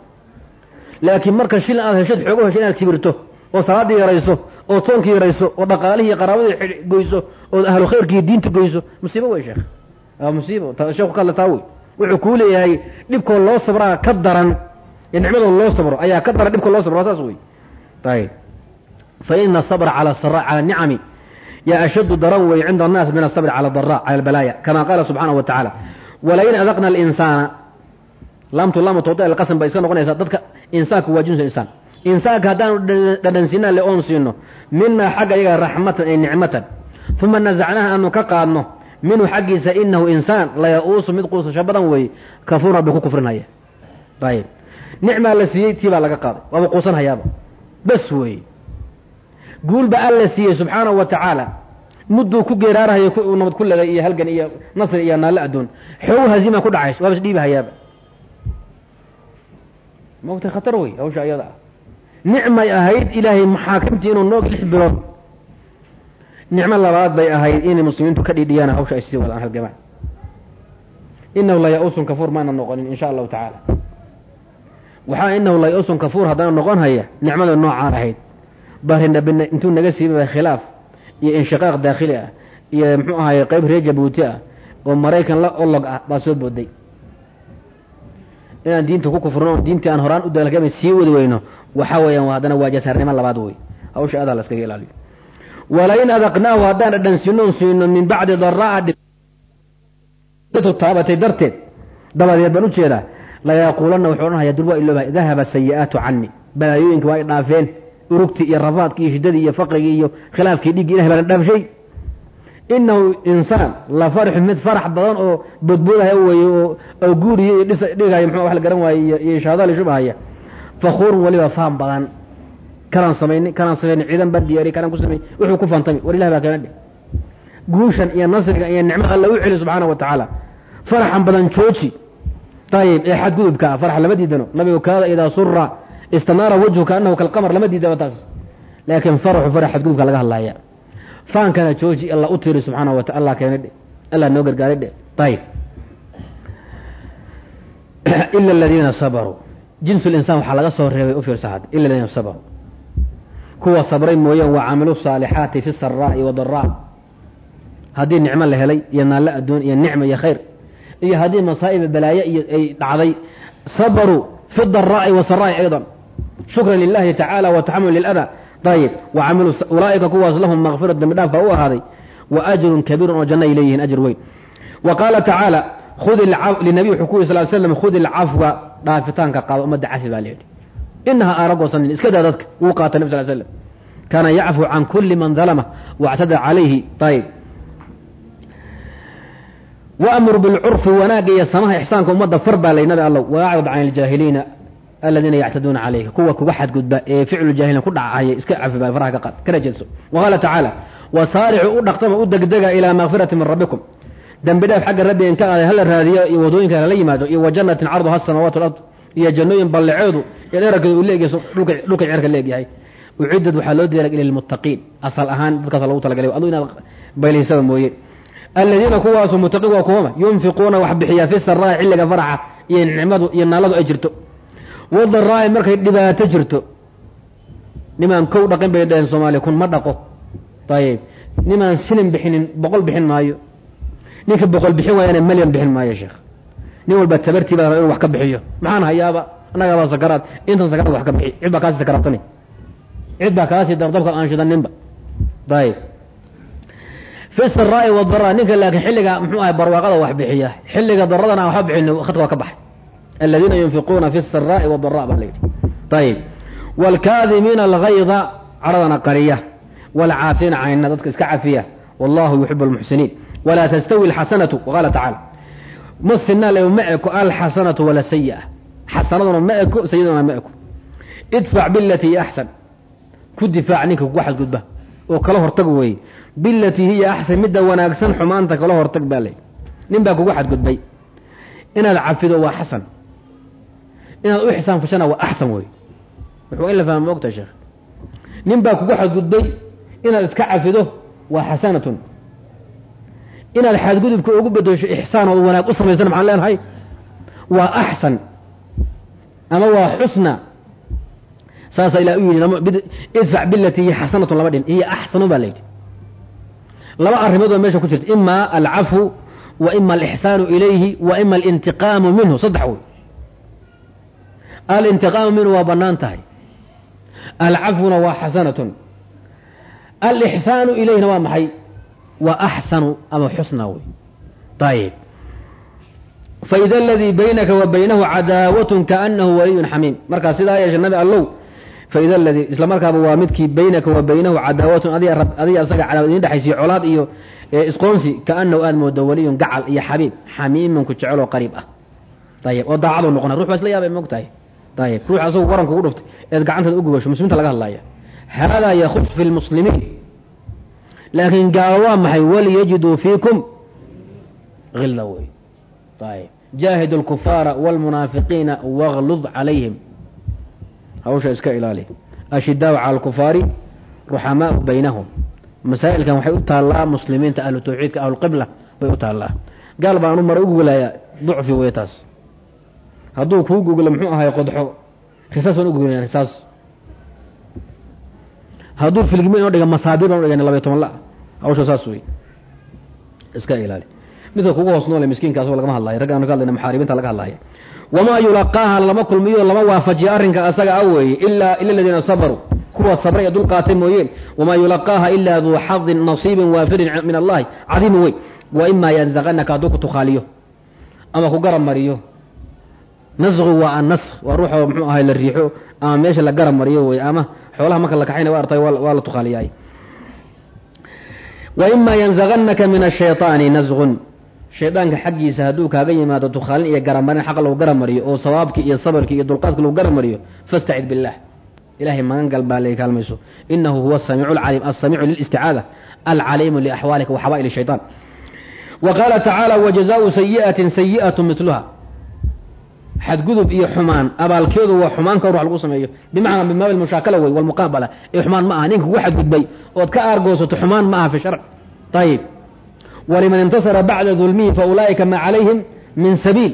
laakiin marka shilin aad heshad xoogo hesha inaad kibirto oo salaaddii yarayso ood soonkii yarayso oo dhaqaalihii qaraabadii goyso ood ahlu diinta goyso musiibo wey sheekh. Musiibo. Sheekhu ka hadla taa wey wuxuu kuu leeyahay dhibkoo loo sabraa ka daran nicmadoo loo sabro ayaa ka daran dhibkoo loo sabro waa saas wey ayb fa ina asabra cala sara cala nicami yaa ashaddu daran wey cinda annaas min asabri cala dara cala albalaaya kama qaala subxaanahu wa tacaala. Walain adaqna alinsaana laamtu laamu tawdi alqasam bay iska noqonaysaa dadka insaanku waa jinsu insaan. Insaanka haddaanu dhadhansinaan le oon siino minaa xagga iyaga raxmatan ay nicmatan. Uma nasacnaha aanu ka qaadno minhu xaggiisa inahu insaan laya-uusu mid quusasho badan weeye kafuurna bay ku kufrinhaya ayib nicmaa la siiyey tii laga qaaday. Waaba quusan hayaaba. Bas weeye guulba alla siiyey subxaanahu wa tacaala. Mudduu ku geeraarahaya nabad ku legay iyo halgan iyo nasri iyo naalle adduun xoogu hazima ku dhacayso waaba is dhiibi hayaaba. Mogta khatar wey hawsha ayada ah. Nicmay ahayd ilaahay maxaakimtii inuu noog lix bilood. Nicmo labaad bay ahayd inay muslimiintu ka dhidhiyaan hawsha ay sii wadaan halgamaan inahu laya-usun kafuur maana noqonin in sha allahu tacaala waxaa inahu laya-usun kafuur haddana noqon haya nicmada noocaan ahayd. Barinabina intuu naga siibay khilaaf iyo inshiqaaq daakhili ah iyo muxuu ahaye qeyb reer jabuuti ah oo maraykan la olog ah baa soo booday inaan diinta ku kufrino o diintii aan horaan u daalgama sii wadi weyno waxaa weeyaan haddana waa jasaarnimo labaad wey hawsha adaa la iskaga ilaaliyo. Walain adaqnaahu haddaan dhadhansiinoon siino min bacdi daraa taabatay darteed dabadeed baan u jeedaa layaquulanna wuxuu odhanaya dur waa ilooba dahaba sayi-aatu cani balaayooyinka waa ay dhaafeen urugtii iyo rafaadkii iyo shiddadii iyo faqrigii iyo khilaafkii dhiiggii ilahay baana dhaafshay. Inahu insaan la farxu mid farax badan oo bodboodaya weeye oo guuriya iyo dhis dhigaya mxu wax la garan waaye iyo shaadali shubahaya fakuurun weliba faan badan. Kanaan samayni kanaan samayni ciidan baan diyaariy kanaan ku samey wuxuu ku fantami war ilah baa keena dheh guushan iyo nasriga iyo nicmo alla u celi subxaana wa tacaala. Faraxan badan jooji ayib ee xadgudubka farax lama diidano nabigu kaada idaa sura istanaara wajhu kaanahu kalqamar lama diidano taas laakiin faraxu farax xadgudubka laga hadlaya faankana jooji alla u tiri subxaana wa ta alla keena dhe alla noo gargaaray dhe ayib ila aladiina sabaruu jinsu linsaan waxaa laga soo reebay u fiirsa had ila aladiina sabaruu kuwa sabray mooyaan wa camilu saalixaati fi saraa'i wadaraa haddii nicmo la helay iyo naallo adduun iyo nicma iyo khayr iyo haddii masaa'iba balaaye iyo ay dhacday sabaruu fi daraa'i wasaraa'i aydan. Shukran lilahi tacaala wa taxamul liladaa ayib wacamilu ulaa'ika kuwaas lahum makfirat dambi dhaaf u ahaaday. Wa ajrun kabiirun oo janno ay leeyihiin ajr weyn. Wa qaala tacaala linabiy wuxuu ku yiri sal slam khudi alcafwa dhaafitaanka qaada ummadda cafi baa layidhi inaha aaragoosanin iska daa dadka wuu qaata nabi sal slam kaana yacfu can kuli man dalama wاctada calayhi. Ayib waamur bilcurfi wanaagga iyo samaha ixsaanka ummadda far baa lay nabi allow waacrid can iljaahiliina aladiina yactaduuna calayka kuwa kuga xadgudba ee ficlu jaahiliin ku dhacaya iska cafi baa faraha ka qaad kana jeedso waqaala tacaala wasaaricuu u dhaqtama u degdega ilaa makfirati min rabbikum dembi dhaaf xagga rabbigan ka aaday hala raadiyo iyo waddooyinka hala yimaado iyo wa jannatin carduha asamaawaat alard iyo jannooyin ballaceedu iyo dherarkeedu uu leegyahay dhulka cerka leegyahay ucidad waxaa loo diyaray ila lmuttaqiin asal aladiina kuwaasu muttaqiin waa kuwama yunfiquuna wax bixiyaa fi saraa'i xilliga faraxa iyo nicmadu iyo naaladu ay jirto. Wadaraa'i markay dhibaato jirto. Nimaan kow dhaqin bay dhaheen soomaaliya kun ma dhaqo. Ayib nimaan shilin bixinin boqol bixin maayo. Ninka boqol bixin waayana malyan bixin maayo sheekh nin walba tabartii baa inu wax ka bixiyo. Maxaan hayaaba? Annagaabaa sakaraad intan sakaraad wax ka bixi. Cid baa kaasii sakaraatani cid baa kaasii dardabka aan shidaninba ayib fi saraa'i wadaraa ninka laakiin xilliga muxuu ahay barwaaqada wax bixiya. Xilliga daradana ku difaac ninka kuga xadgudba oo kala hortag weeye bilatii hiya axsan midda wanaagsan xumaanta kala hortag baa lay. Nin baa kuga xadgudbay. Inaad cafido waa xasan. Inaad u xisaan fashana waa axsan wey wuxuu in la fahma ma ogta sheekh? Nin baa kuga xadgudbay inaad iska cafido waa xasanatun. Inaad xadgudubka ugu bedesho ixsaan oo wanaag u samaysan maxaan leenahay? Waa axsan. Ama waa xusna. Saasaa ilah u yidhi idfac bilatii hiya xasanatun laba dhin. Hiya axsanu baa layidhi laba arrimood oo meesha ku jirta. Ima alcafu wa ima alixsaanu ilayhi wa ima alintiqaamu minhu. Saddex wey. Alintiqaamu minhu waa bannaan tahay. Alcafuna waa xasanatun. Alixsaanu ilayhina waa maxay? Waa axsanu ama xusna wey. Ayib faida aladii baynaka wa baynahu cadaawatun kaanahu waliyun xamiim. Markaa sidaa yeeshe nabi allow faida aladii isla markaaba waa midkii baynaka wa baynahu cadaawatun adiga isaga cadaawad idin dhexaysiyo colaad iyo isqoonsi kaanahu aad moodo waliyun gacal iyo xabiib xamiimanku jeceloo qariib ah ayib oo daacaduu noqona rux baa isla yaabay moog tahay ayib ruux asagu waranka ugu dhuftay eed gacanteeda u gubasho muslimiinta laga hadlaya haadaa yakhus fi lmuslimiin laakiin gaalo waa maxay waliyajiduu fiikum hilla wey ayib jaahidu alkufaara wاlmunaafiqiina waglud calayhim hawsha iska ilaali. Ashidaau cala alkufaari ruxamaau baynahum. Masaa'ilkan waxay u taallaa muslimiinta ahlu ahlulqibla bay u taallaa. Gaal baan mara u guglayaa ducfi wey taas hadduu kuu guglo muxuu ahay qodxo? Risaas baan u guglaya risaas. Hadduu filgmi inoo dhiga masaabiir baan u dhigan labay toban la. Hawsha saas wey iska ilaali. Midka kugu hoos noole miskiinka asagoo lagama hadlayo raggaan ka hadlayna maxaaribiinta laga hadlaya wamaa yulaqaaha lama kulmiyo lama waafajiyo arrinka asaga a weeye ila aladiina sabaruu kuwa sabray ee dul qaatay mooyeen wamaa yulaqaaha ilaa duu xadin nasiibin waafirin min allahi cadiimin wey wa imaa yanzaqanaka hadduu ku tukhaaliyo ama ku garab mariyo nasqu waa annask waa ruuxoo muxuu ahay la riixo ama meesha la garab mariyo wey ama xoolaha marka la kaxayna wa artay waa la tukhaaliyaay wa ima yanzagannaka min ashayطaani nasgun shaydaanka xaggiisa hadduu kaaga yimaado dukhaalin iyo garamarin xaq lagu garamariyo oo sawaabkii iyo sabarkii iyo dulqaadki lagu garamariyo fastacid billah ilahay magan baa lay kaalmayso. Inahu huwa asamiicu alcaliim alsamiicu lilisticaada alcaliimu liaxwaalika waxabaa'il shayطaan wa qaala tacaala wajazaau sayi'atin sayi'atu mitluha xadgudub iyo xumaan abaalkeedu waa xumaanka ruux lagu sameeyo. Bimacnaa min baabi mushaakala wey walmuqaabala ee xumaan ma aha ninka kugu xadgudbay ood ka aargoosato xumaan ma aha fi sharc. Ayib waliman intasara bacda dulmihi fa ulaa'ika maa calayhim min sabiil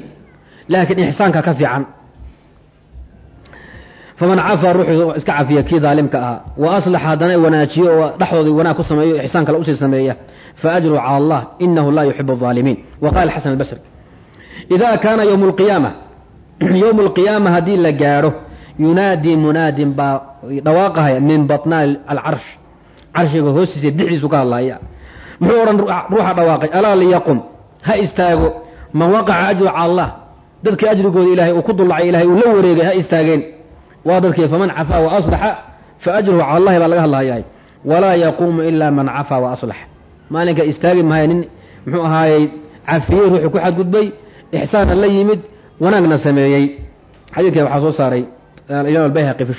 laakiin ixsaanka ka fiican faman cafaa ruuxuu iska cafiya kii daalimka ahaa wa aslaxa haddana wanaajiyo oo dhexdoodii wanaag ku sameeyo ixsaan kale usii sameeya fa ajru cala allah inahu laa yuxibu الظaalimiin wa qala xasan albasri ida kaana ywm اlqiyaama yowmu alqiyaama haddii la gaadho yunaadii munaadin baa dhawaaqahaya min batnaa alcarsh carshiga hoostiisa dixdiisu ka hadlaya muxuu odhan ruuxa dhawaaqay alaa liyaqum ha istaago man waqaca ajru cala allah dadkii ajrigooda ilaahay uu ku dullacay ilahay uu la wareegay ha istaageen. Waa dadkii faman cafaa wa aslaxa fa ajruhu cala allahi baa laga hadlahayaa walaa yaquumu ilaa man cafaa wa aslax maalinka istaagi mahaya nin muxuu ahaayey cafiyey ruuxuu ku xadgudbay ixsaana la yimid wanaagna sameeyey. Xadiidkan waxaa soo saaray imaam albayhaqi fi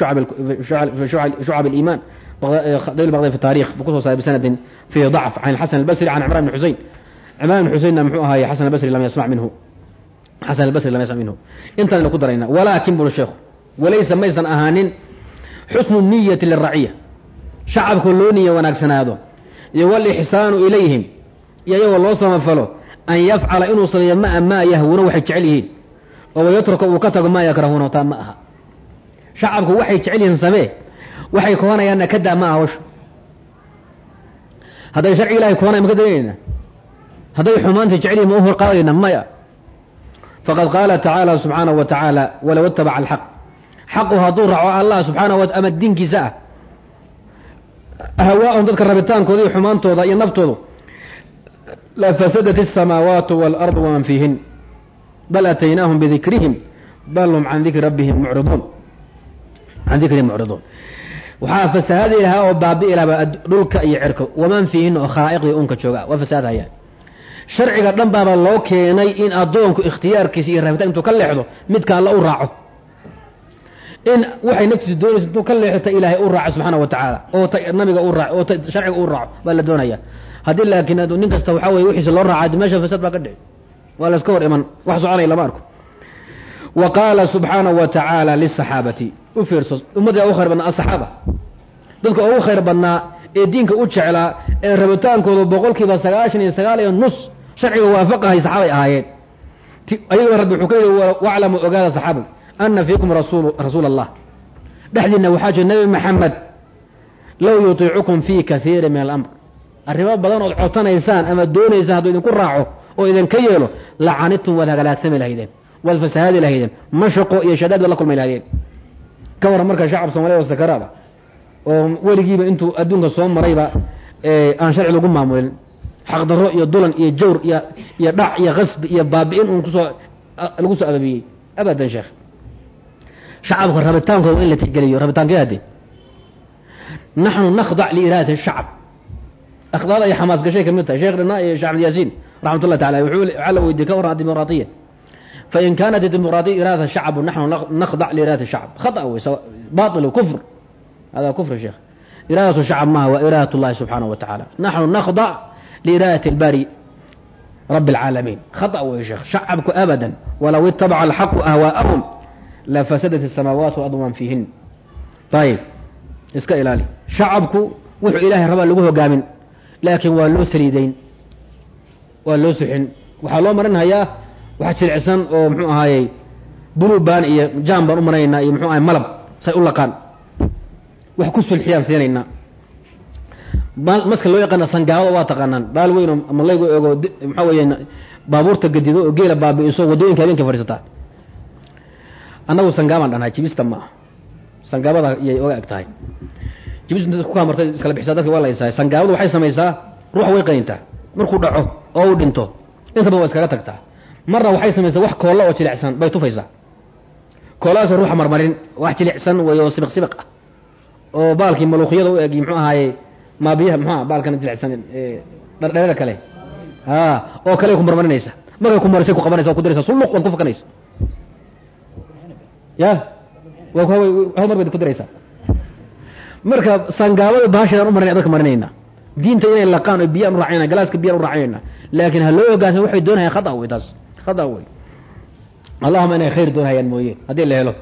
shucab aliimaan dayl baqdadi fi taarikh buu ku soo saaray bisanadin fiihi dacf can xasan albasri can cimran bni xusein cimran bni xuseynna muxuu ahaayey xasan albasri lam yasmac minhu. Xasan albasri lam yasmac minhu. Intaanaynu ku darayna walaakin bul sheekhu walaysa maysan ahaanin xusnu niyati liraciya shacabka loo niya wanaagsanaado iyo walixsaanu ilayhim iyo iyagoo loo samafalo an yafcala inuu sameeyo maa maa yahwuna waxay jecel yihiin oo wayatruka uu ka tago maa yakrahuuna taa ma aha. Shacabku waxay jecel yihiin samee waxay kohanayaanna ka daa ma aha hawsha hadday sharci ilahay kohanaya ma ka daynayna hadday xumaanta jecel yihin ma u horqaadayna maya faqad qaala tacaala subxaanahu wa tacaala walow itabaca alxaq xaqu hadduu raaco allah subxaanahu wa ama diinkiisa ah hawaahum dadka rabitaankooda iyo xumaantooda iyo naftoodu lafasadat الsamaawaat wاlarض waman fiihin bal ataynaahum bidikrihim bal hum can dikri rabbihim mucriduun can dikrihim mucriduun waxaa fasahaadi lahaa oo baabi'i lahaa dhulka iyo cirka. Waman fiihin oo khalaa'iqdii unka jooga. Waa fasaadhayaan sharciga dhan baaba loo keenay in addoonku ikhtiyaarkiisa iyo rabitaan intuu ka leexdo midka u raaco. In waxay naftiisu doonaysa intuu ka leexota ilaahay u raaco subxaana wa tacaala. Oo ta nabiga u raaco oo ta sharciga u raaco baa la doonaya. Haddii laakiin nin kasta waxaa weye wixiisa loo raaca meesha fasaad baa ka dhici. Waa layska hor iman. Wax soconaya lama arko. Wa qaala subxaanahu wa tacaala lisaxaabati u fiirso ummadda u khayr badnaa asaxaaba dadka ugu khayr badnaa ee diinka u jeclaa ee rabitaankooda boqolkiiba sagaashan iyo sagaal iyo nus sharciga waafaqahay saxaabay ahaayeen. Ayagana rabbi wuxuu ka yidhi waclamu ogaada saxaabay ana fiikum rasul rasuula allah dhexdiinna waxaa jira nebi maxamed low yutiicukum fii kaiirin min alamr. Arrimo badan ood cotanaysaan ama doonaysaan hadduu idinku raaco oo idinka yeelo lacanidtum waad hagalagsami lahaydeen waad fasahaadi lahaydeen mashaqo iyo shadaad waad la kulmay lahaydeen ka waran marka shacab soomaliya oo sakaraada oo weligiiba intuu adduunka soo marayba aan sharci lagu maamulin xaqdarro iyo dulan iyo jawr iyo iyo dhac iyo qasbi iyo baabi'in uun ku soo lagu soo ababiyey abadan sheekh. Shacabka rabitaankooda in la tixgeliyo. Rabitaankee hadde naxnu nakhdac liiraadati shacab. Akhdaada iyo xamaas gashay ka mid tahay. Sheekh dhanaa iyo sheekh axmed yaasiin raxmat ullah tacala waxaa la weydiye ka waran dimuqraatiya fain kaanat dimuqraatiya iraadata shacab naxnu nakhdac liiraadati shacab khata wey bail kufr hada kufr sheekh iraadatu shacab maaha waa iraadat اllahi subxaanaه wa tacaala naxnu nakhdac liiraadati اlbari rabi اlcaalamiin khata wey sheekh shacabku abada walow itabaca alxaqu ahwaa'ahum lafasadat الsamaawaat adman fiihin ayib iska ilaali shacabku wuxuu ilaahay rabaa lagu hogaamin laakiin waa loo saliidayn waa loo suxin waxaa loo marinhayaa wax jilicsan oo muxuu ahaayey buluban iyo jaan baan u marinaynaa iyo muxuu ahay malab say u laqaan. Wax ku sulxiyaan siinaynaa. Maska loo yaqaana sangaabada waa taqaanaan. Baal weyn oo malaygu ego maxaa weeye baabuurta gadido oo geela baabi'iso waddooyinka habeenka fadhiisataa. Annagu sangaabaan dhanhay jibista ma aha. Sangaabada iyay oga eg tahay. Jibista ku kaamartay iskala bixisaa dadka waa la isahay sangaabadu waxay samaysaa ruuxa way qanintaa markuu dhaco oo uu dhinto inta badan waa iskaga tagtaa marna waxay samaysaa wax koolla oo jilicsan bay tufaysaa. Koolladaas ruuxa marmarin wax jilicsan wey oo sibiq sibiq ah. Oo baalkii maluuqyada u eg muxuu ahaaye maa biyaha maxaa baalkana jilicsan dhardheerada kale. A oo kale ku marmarinaysa. Markay ku marisay ku qabanaysa waa ku diraysa suluq waad ku fakanaysa. Ya waa hal mar bayd ku diraysaa marka sangaabada baasheedaan u marinay dadka marinayna diinta inay laqaan oo biyaan u raacayna galaaska biyaan u raacayna. Laakiin ha loo ogaansan waxay doonayaan khata wey taas khata wey. Allahuma inay khayr doonhayaan mooye haddii la helo.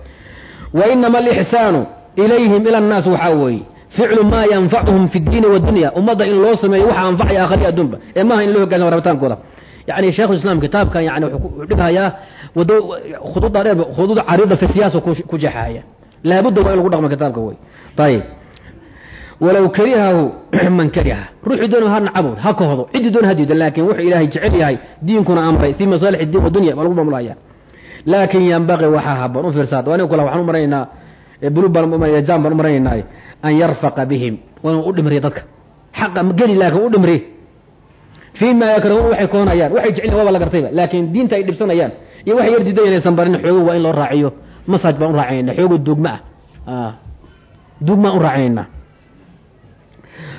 Wa inama alixsaanu ilayhim ila annaas waxaa weeye ficlu maa yanfacuhum fi ddiini wadunya ummadda in loo sameeyo waxa anfacaya aakhariya adduunba. Ee maaha in loo hogansama rabitaankooda yani sheikhu islam kitaabkan yani wuxuu dhighayaa wado khuduudda dheer khuduud cariida fi siyaasa ku jeexahaya laabudda waa in lagu dhaqmo kitaabka wey. Ayib walow karihahu man kariha. Ruuxii doona ha nacabo ha kohdo ciddii doona ha diido laakin wuxuu ilaahay jecel yahay diinkuna amray fii masaalix diin wadunya baa lagu maamulaya laakin yanbaqii waxaa haboon u fiirsaad waa nin kula waxaan u maraynaynaa buluug baan umaranaya jam baan u maraynaynaa an yarfaqa bihim. Waa inuu u dhimriya dadka. Xaqa geli laakin u dhimri fii ma yakrahuun waxay koonayaan. Waxay jecel waaba la gartayba. Laakiin diinta ay dhibsanayaan. Iyo waxay yar diidan inaysan barin xoogo waa in loo raaciyo. Masaaj baan u raacinayna xoogo duugma ah. Duugmaan u raacinayna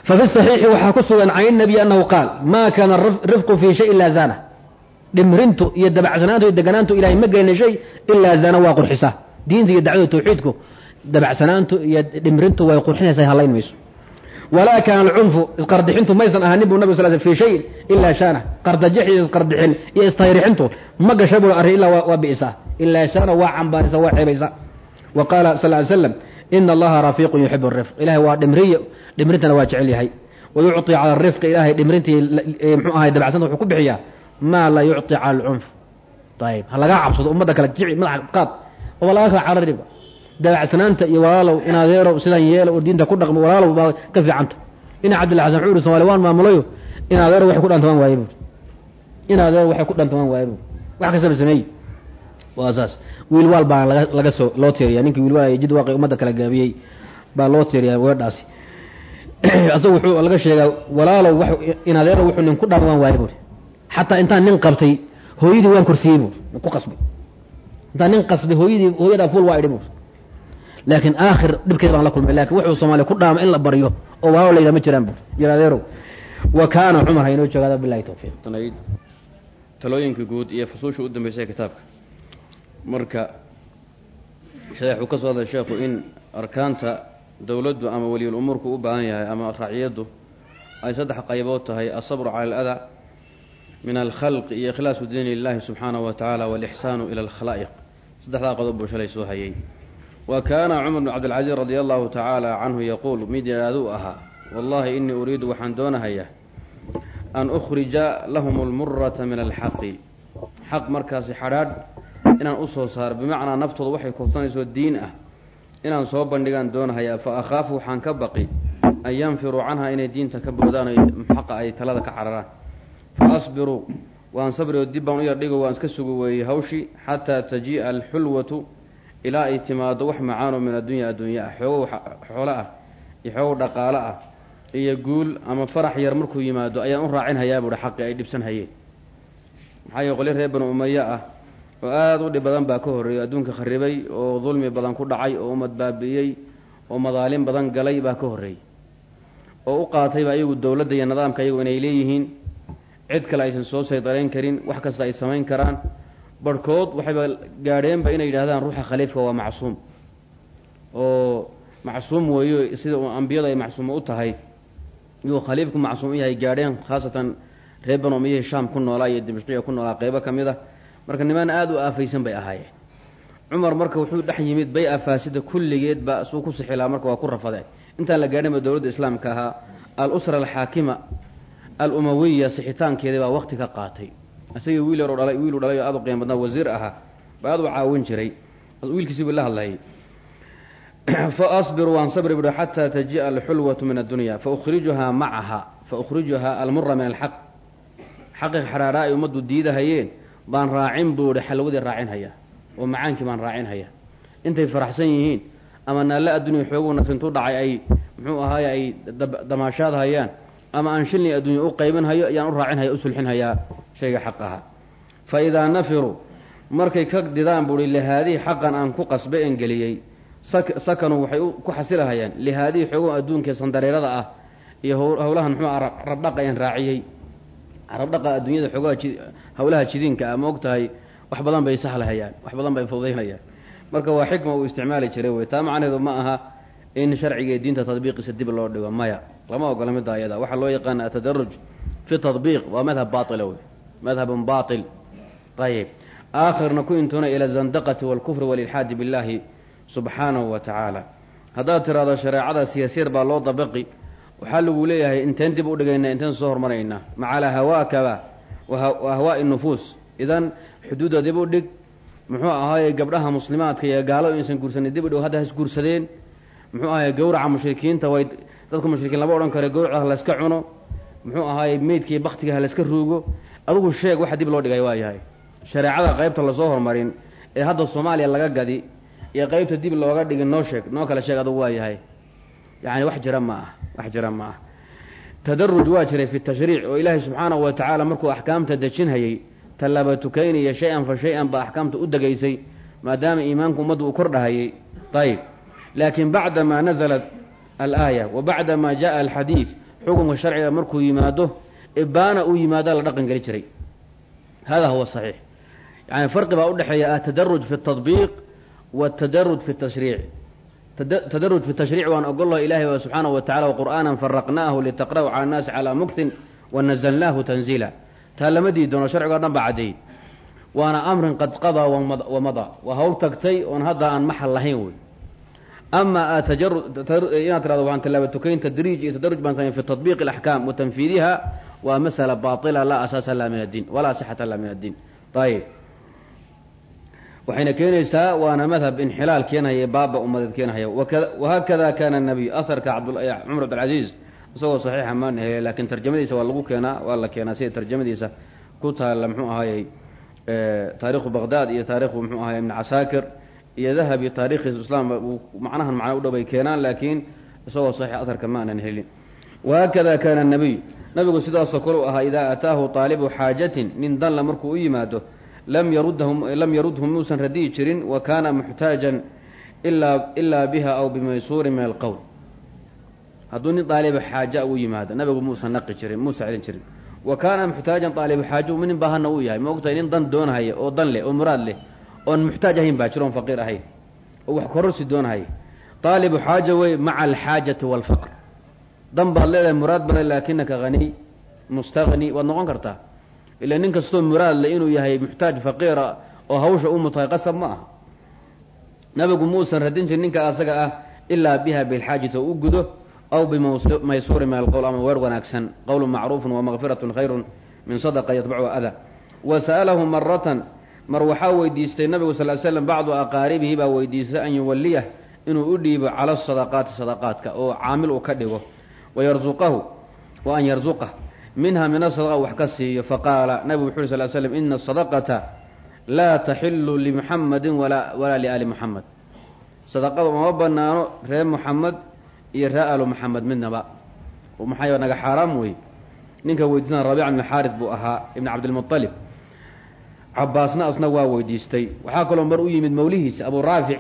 fafi saxiixi waxaa ku sugan can inabiy annahu qaal maa kaana rifqu fii shay ilaa zana dhimrintu iyo dabacsanaantu iyo deganaantu ilahay ma gelina shay ilaa zana waa qurxisa diinta iyo dacwada tawxiidku dabacsanaantu iyo dhimrintu way qurxinaysa hallayn mayso walaa kaana alcunfu isqardixintu maysan ahaanin bu nabig sal sl fi shayin ilaa shaana qardajix iyo isqardixin iyo istayrixintu ma gasha buu arrin illaa waa bi'isa ilaa shaana waa cambaarisa waa ceebaysa wa qaala sal ly slam ina allaha rafiiqun yuxibu rifq ilahay waa dhimriy dhimrintana waa jecel yahay. Wa yucطi cala rifqi ilahay dhimrintii mxuu ahay dabacsanta wuxuu ku bixiyaa maa laa yucطi cala alcunf ayib ha lagaa cabsado ummadda kale jici madaxa qaad. Oo laga kala carariba dabacsanaanta iyo walaalow in adeerow sidaan yeelo oo diinta ku dhaqmo walaalow baa ka fiicanta. Ina cabdilla xasan wuxuu ihi somali waan maamulayo in adeero waxay ku dhantamaan waaye buuri in adeero waxay ku dhantamaan waaye buuri wax kastaba sameeye waa saas. Wiil waal baa laga soo loo tiiriya ninkii wiil waal jid waaqi ummadda kala gaabiyey baa loo tiiriyaa weedhaasi asagu wuxuu laga sheegaa walaalow in adeero wuxuu nin ku dhantamaan waaye buuri xataa intaan nin qabtay hooyadii waan korsiiyey buuri ku qasbay. Intaan nin qasbay hooyadii hooyadaa fuul waa idhi buuri laakiin aakhir dhibkeed baan la kulmay. Lakin wuxuu soomaaliya ku dhaama in la baryo oo walaalo la yidhaha ma jiraan buuri adeerow wa kaana cumar ha inoo bilahi tawfiiq. Talooyinka guud iyo fusuusha u dambeysay kitaabka. Marka sheexuu ka soo hadlay sheekhu in arkaanta dowladdu ama weliyul umuurku u baahan yahay ama raaciyaddu ay saddex qaybood tahay asabru cala aladaa min alkhalqi iyo ikhlaasu diin lilahi subxaanahu wa tacaala walixsaanu ila alkhalaa'iq. Saddexdaa qodob buu shalay soo hayay. Wa kaana cumar bnu cabdilcaziiz radia allahu tacaala canhu yaquul mid yadhaaduu ahaa wallahi inii uriidu waxaan doonahayaa an ukhrija lahum almurata min alxaqi. Xaq markaasi xadhaadh inaan u soo saaro bimacnaa naftooda waxay koobsanayso diin ah inaan soo bandhigaan doonahayaa fa akhaafu waxaan ka baqi an yanfiruu canha inay diinta ka boodaan xaqa ay talada ka cararaan. Fa asbiruu waan sabri oo dib baan u yardhigo waan iska sugi weeyey hawshii xataa tajii'a alxulwatu ilaa ay timaado wax macaano min addunya adduunya ah. Xoogow xoolo ah iyo xoogow dhaqaalo ah iyo guul ama farax yar markuu yimaado ayaan u raacin hayaa buuhi xaqii ay dhibsan hayeen. Maxaa yeel qoli reer banu umaye ah oo aada u dhib badan baa ka horreeyay adduunka kharibay oo dulmi badan ku dhacay oo ummad baabi'iyey oo madaalim badan galay baa ka horreeyey. Oo u qaatayba ayagu dowladda iyo nidaamka ayagu inay leeyihiin cid kale aysan soo saydarayn karin wax kasta ay samayn karaan. Barhkood waxayba gaadheenba inay yidhahdaan ruuxa khaliifka waa macsuum. Oo macsuum weeyo sida ambiyada ay macsuumo u tahay. Yuu khaliifku macsuum u yahay gaadheen khaasatan reer banu umiyihii shaam ku noolaa iyo dimashqiya ku noolaa qeybo ka mid a marka niman aada u aafaysan bay ahaayeen. Cumar marka wuxuu dhex yimid bay afaasida kulligeedba suu ku sixilaa marka waa ku rafade intaan la gaadhinba dowladda islaamka ahaa al usra alxaakima al umawiya sixitaankeedii baa waqti ka qaatay. Isagii wiil yaroo dhalay wiiluu dhalay oo aad u qiimo badnaa wasiir ahaa baa aad u caawin jiray. Wiilkiisiibuu la hadlayay. Fa asbiru waan sabri buhi xataa taji'a alxulwatu min addunya fa ukhrijuhaa macaha fa ukhrijuhaa almura min alxaq xaqi xaraadhaa ay ummaddu diidahayeen baan raacin buuhi xalwadii raacin hayaa oo macaankii baan raacin hayaa intay faraxsan yihiin ama naalle addunya xooguu nafintu dhacay ay muxuu ahaaye ay damaashaad hayaan ama aan shilni addunya u qaybin hayo ayaan u raacin haya u sulxin hayaa shayga xaq aha fa idaa nafiruu markay ka didaan buuhi lihaadihi xaqan aan ku qasbe engeliyey sakanuu waxay ku xasilahayaan lihaadihi xoogo adduunkee sandareerada ah iyo hawlahan muxuu ah rabdhaqa aan raaciyey rabdhaqa adduunyada xoogaha ji hawlaha jidiinka ah ma og tahay wax badan bay sahlahayaan wax badan bay fududaynayaan. Marka waa xikma uu isticmaali jiray wey taa macnaheedu ma aha in sharciga diinta tadbiiqiisa dib loo dhigo maya. Lama ogola midda ayada waxaa loo yaqaana atadaruj fi tadbiiq waa madhab baila wey madhabun bail ayib aakhirna ku intuna ila azandaqati walkufri walilxaadi billahi subxaanahu wa tacaala haddaad tiraahdo shareecada siyasiir baa loo dabaqi waxaa lagu leeyahay inteen dib u dhigaynaa inteen soo hormaraynaa macalaa hawaakaba. wa ahwaa'i nufuus idan xuduudda dib u dhig muxuu ahaaye gabdhaha muslimaadka iyo gaalo inaysan guursanin dib u dhig hadda has guursadeen muxuu ahaye gawraca mushrikiinta way dadka mushrikiin lama odhan karo gawraca halayska cuno muxuu ahaaye meydkii baktiga halayska ruugo adugu sheeg waxa dib loo dhigay waa yahay shareecada qaybta la soo hormarin ee hadda soomaaliya laga gadi iyo qaybta dib looga dhigin noo sheeg noo kala sheeg adugu waa yahay yacani wax jira ma ah wax jira ma ah tadaruj waa jiray fi tashriic oo ilaahay subxaanahu wa tacaala markuu axkaamta dejinhayay tallaaba tukaynaya shay-an fa shay-an baa axkaamta u degaysay maadaama iimaanku ummaddu uu kordhahayay ayib laakiin bacda maa nazalat alaaya wa bacda maa jaءa alxadiid xukunka sharciga markuu yimaado ibaana uu yimaada la dhaqan geli jiray hada huwa saxiix yani farqi baa udhexeeya atadaruj fi اtadbiiq wاtadaruj fi tashriic tadaruj fi tashriic waan ogollah ilahi wa subxaanahu wa tacala qur'aana faraqnaahu litaqra'u cala annaasi calaa muktin wanazalnaahu tanziila. Taa lama dii doono sharcigo dhan baa caddeeyey. Waana amrin qad qadaa wamadaa waa hawl tagtay oon hadda aan maxal lahayn wey. Ama inaad tirado waan tallaaba tukayn tadriij iyo tadaruj baan samey fi tatbiiqi alaxkaam wa tanfiidiha waa masala baatila laa asaasa la min addiin walaa sixata la min addiin. Ayib waxayna keenaysaa waana madhab inxilaal keenhaya baaba ummadeed keenhaya wahaakada kana nabiy aharka cumar abdilcaziiz isagoo saxiixa maan hele laakiin tarjamadiisa waa lagu keenaa waa la keenaa sida tarjamadiisa ku taalla muxuu ahayey taarikhu baqdaad iyo taarikhu muxuu ahay ibn casaakir iyo dahabi taarikhiisa islaam macnahan macna u dhow bay keenaan laakiin isagoo saxiix aharka ma helin. Wahaakada kana nabiy nabigu sidaasoo kale u ahaa idaa ataahu taalibu xaajatin nin danla markuu u yimaado lam yarudhu muusan radiyi jirin wa kaana muxtaajan ilaa biha aw bimaysuurin min alqowl hadduu nin daaliba xaaja u yimaado nabigu muusan naqi jirin muusa celin jirin. Wa kaana muxtaajan daalibu xaaja nin baahana uu yahay. Ma ogtahay nin dan doonahaya oo dan leh oo muraad leh oon muxtaaj ahayn baa jiro oon faqiir ahayn oo wax kororsi doonahaya daalibu xaaja wey maca alxaajati waalfaqr dan baad leedahay muraad bale laakinaka haniy mustaqni waad noqon kartaa ila nin kastoo muraad le inuu yahay muxtaaj faqiira oo hawsha u mutahay qasab ma aha. Nabigu muusan radin jirin ninka asaga ah ilaa biha bilxaajati oo u gudo aw bimaysuuri min alqowl ama weer wanaagsan. Qowlu macruufun wamaqfiratun khayrun min sadaqa yatbacu ada wa sa'alahu maratan mar waxaa weydiistay nabigu sal l slam bacdu aqaaribihi baa weydiistay an yuwalliyah inuu u dhiibo cala sadaqaati sadaqaadka oo caamil uu ka dhigo. Wayarzuqahu wa an yarzuqah minha min asadaqa wax ka siiyo. Faqaala nabigu wuxu uri sal slm ina asadaqata laa taxilu limuxamadin walaa liali muxamed sadaqada uma banaano reer muxamed iyo ree alu muxamed midnaba. Maxaa naga xaaraam wey? Ninka weydiisana rabiica bn xaarid buu ahaa ibn cabdilmualib cabaasna asna waa weydiistay. Waxaa kaloo mar u yimid mawlihiisa abu raafic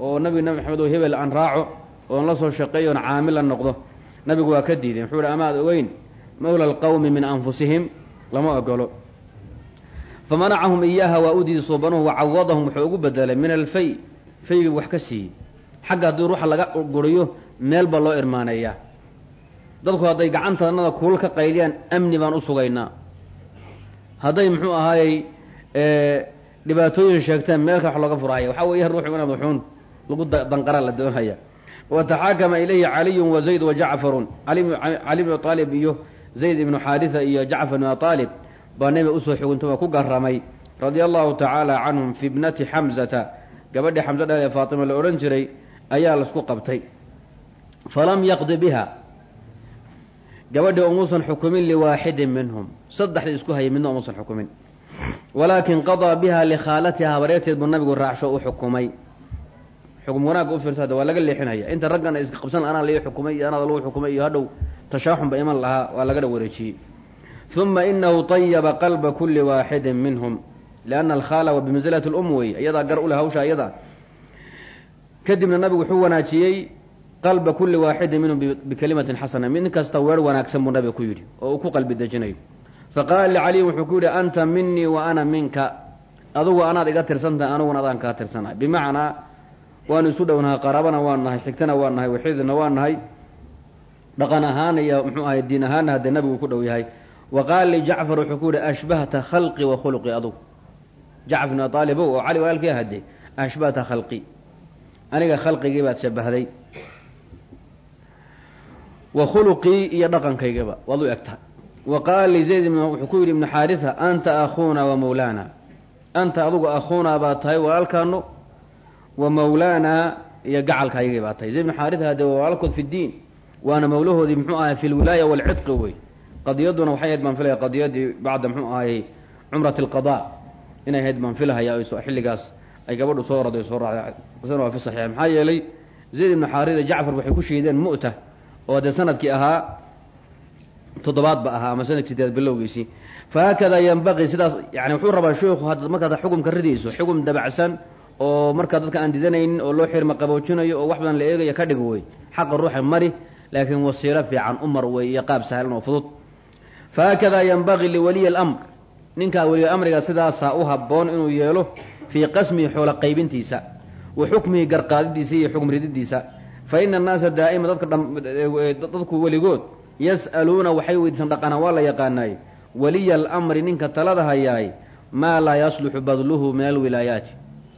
oo nabi nabi maxamed oo hebel aan raaco oon la soo shaqeeyo oon noqdo. Nabigu waa ka diiday wuxuu hi amaad ogeyn mawla alqawmi min anfusihim lama ogolo famanacahum iyaaha waa u diiday suubanuhu wacawadahum wuxuu ugu bedelay min alfay faygii wax ka siiyey xagga haddii ruuxa laga guriyo meel baa loo irmaaneeyaa dadku hadday gacantanada kuul ka qayliyaan amni baan u sugaynaa. Hadday muxuu ahaayey dhibaatooyin sheegteen meelka wax looga furahaya waxaa weeye ruuxu inaad wuxuun lagu danqara la doonaya wataxaakama ilayhi caliyun wa zayd wa jacfarun. Cali bnu aalib iyo zayd ibnu xaarisa iyo jacfar bnu aalib baa nebiga u soo xuguntay waa ku garamay radia allahu tacaala canhum fi bnati xamzata gabadhii xamse dheel ee faatima la odhan jiray ayaa lasku qabtay. Falam yaqdi biha. Gabadhii umuusan xukumin liwaaxidin minhum. Saddexdii isku hayay midna umuusan xukumin. Walaakin qadaa biha likhaalatiha habareerteed buu nabigu raacsho u xukumay. Xukum wanaagga u fiirsa waa laga leexinaya. Inta raggana iska qabsan anaa lai xukumay iyo anaada lagu xukumay iyo hadhow tashaaxunba iman lahaa waa laga dha wareejiyey uma inahu طayaba qalba kuli waaxidin minhum lianna alkhaala wa bimansilati lum wey iyadaa gar u leh hawsha iyada kadibna nabigu wuxuu wanaajiyey qalba kulli waaxidin minhum bikalimatin xasana mid kasta weer wanaagsan buu nabiga ku yidhi oo uu ku qalbi dejinayo faqaala licaliyin wuxuu ku yidhi anta minii wa ana minka. Adugu anaad iga tirsantahay aniguna adaan kaa tirsanahay bimacnaa waanu isu dhownahay qaraabana waa nahay xigtana waa nahay waxidna waa nahay dhaqan ahaan iyo muxuu ahay diin ahaanna haddee nabigu ku dhow yahay. Wa qaala li jacfar wuxuu ku yihi ashbahta khalqi wa khuluqi adugu jacfar ibn oo cali walaalkii ahade ashbahta khalqi. Aniga khalqigii baad shabahday wa khuluqii iyo dhaqankaygaba waad u egtahay wa qaala li zayd wuxuu ku yidhi ibnu xaarisa anta akhuuna wa mawlaana. Anta adugu akhuunaa baad tahay walaalkaano wa mawlaanaa iyo gacalkaygii baad tahay. Zayd ibnu xaarisa hadee waa walaalkood fi ddiin waana mawlahoodii muxuu ahay fi lwilaaya wey qadiyaduna waxay ahayd baan filaya qadiyadii bacda muxuu ahayy cumrat alqada. Inay ahayd baan filahaya xilligaas ay gabadhu soo oraday soo raacday. Waa fi saxiix. Maxaa yeelay zayd ibnu xaarisa jacfar waxay ku shiideen mu'ta oo dee sannadkii ahaa toddobaad ba ahaa ama sannadkii sideed bilowgiisii. Fahaakadaa yanbaqii sidaas yani wuxuu rabaa sheikhu hadda markaad xukumka ridayso xugum dabacsan oo markaa dadka aan didanaynin oo loo xirma qaboojinayo oo wax badan la eegaya ka dhig wey xaqa ruuxa mari laakiin wasiilo fiican umar iyo qaab sahlan oo fudud. Fahaakadaa yanbaqii liwaliyi alamr. Ninkaa weliya amriga sidaasaa u habboon inuu yeelo fii qasmihi xoola qaybintiisa wa xukmihi garqaadidiisa iyo xukm rididiisa. Fa ina annaasa daa'ima dadku weligood yas'aluuna waxay weydiisan dhaqanaa waa la yaqaanaay waliya alamri ninka talada hayaay maa laa yasluxu badluhu min alwilaayaati.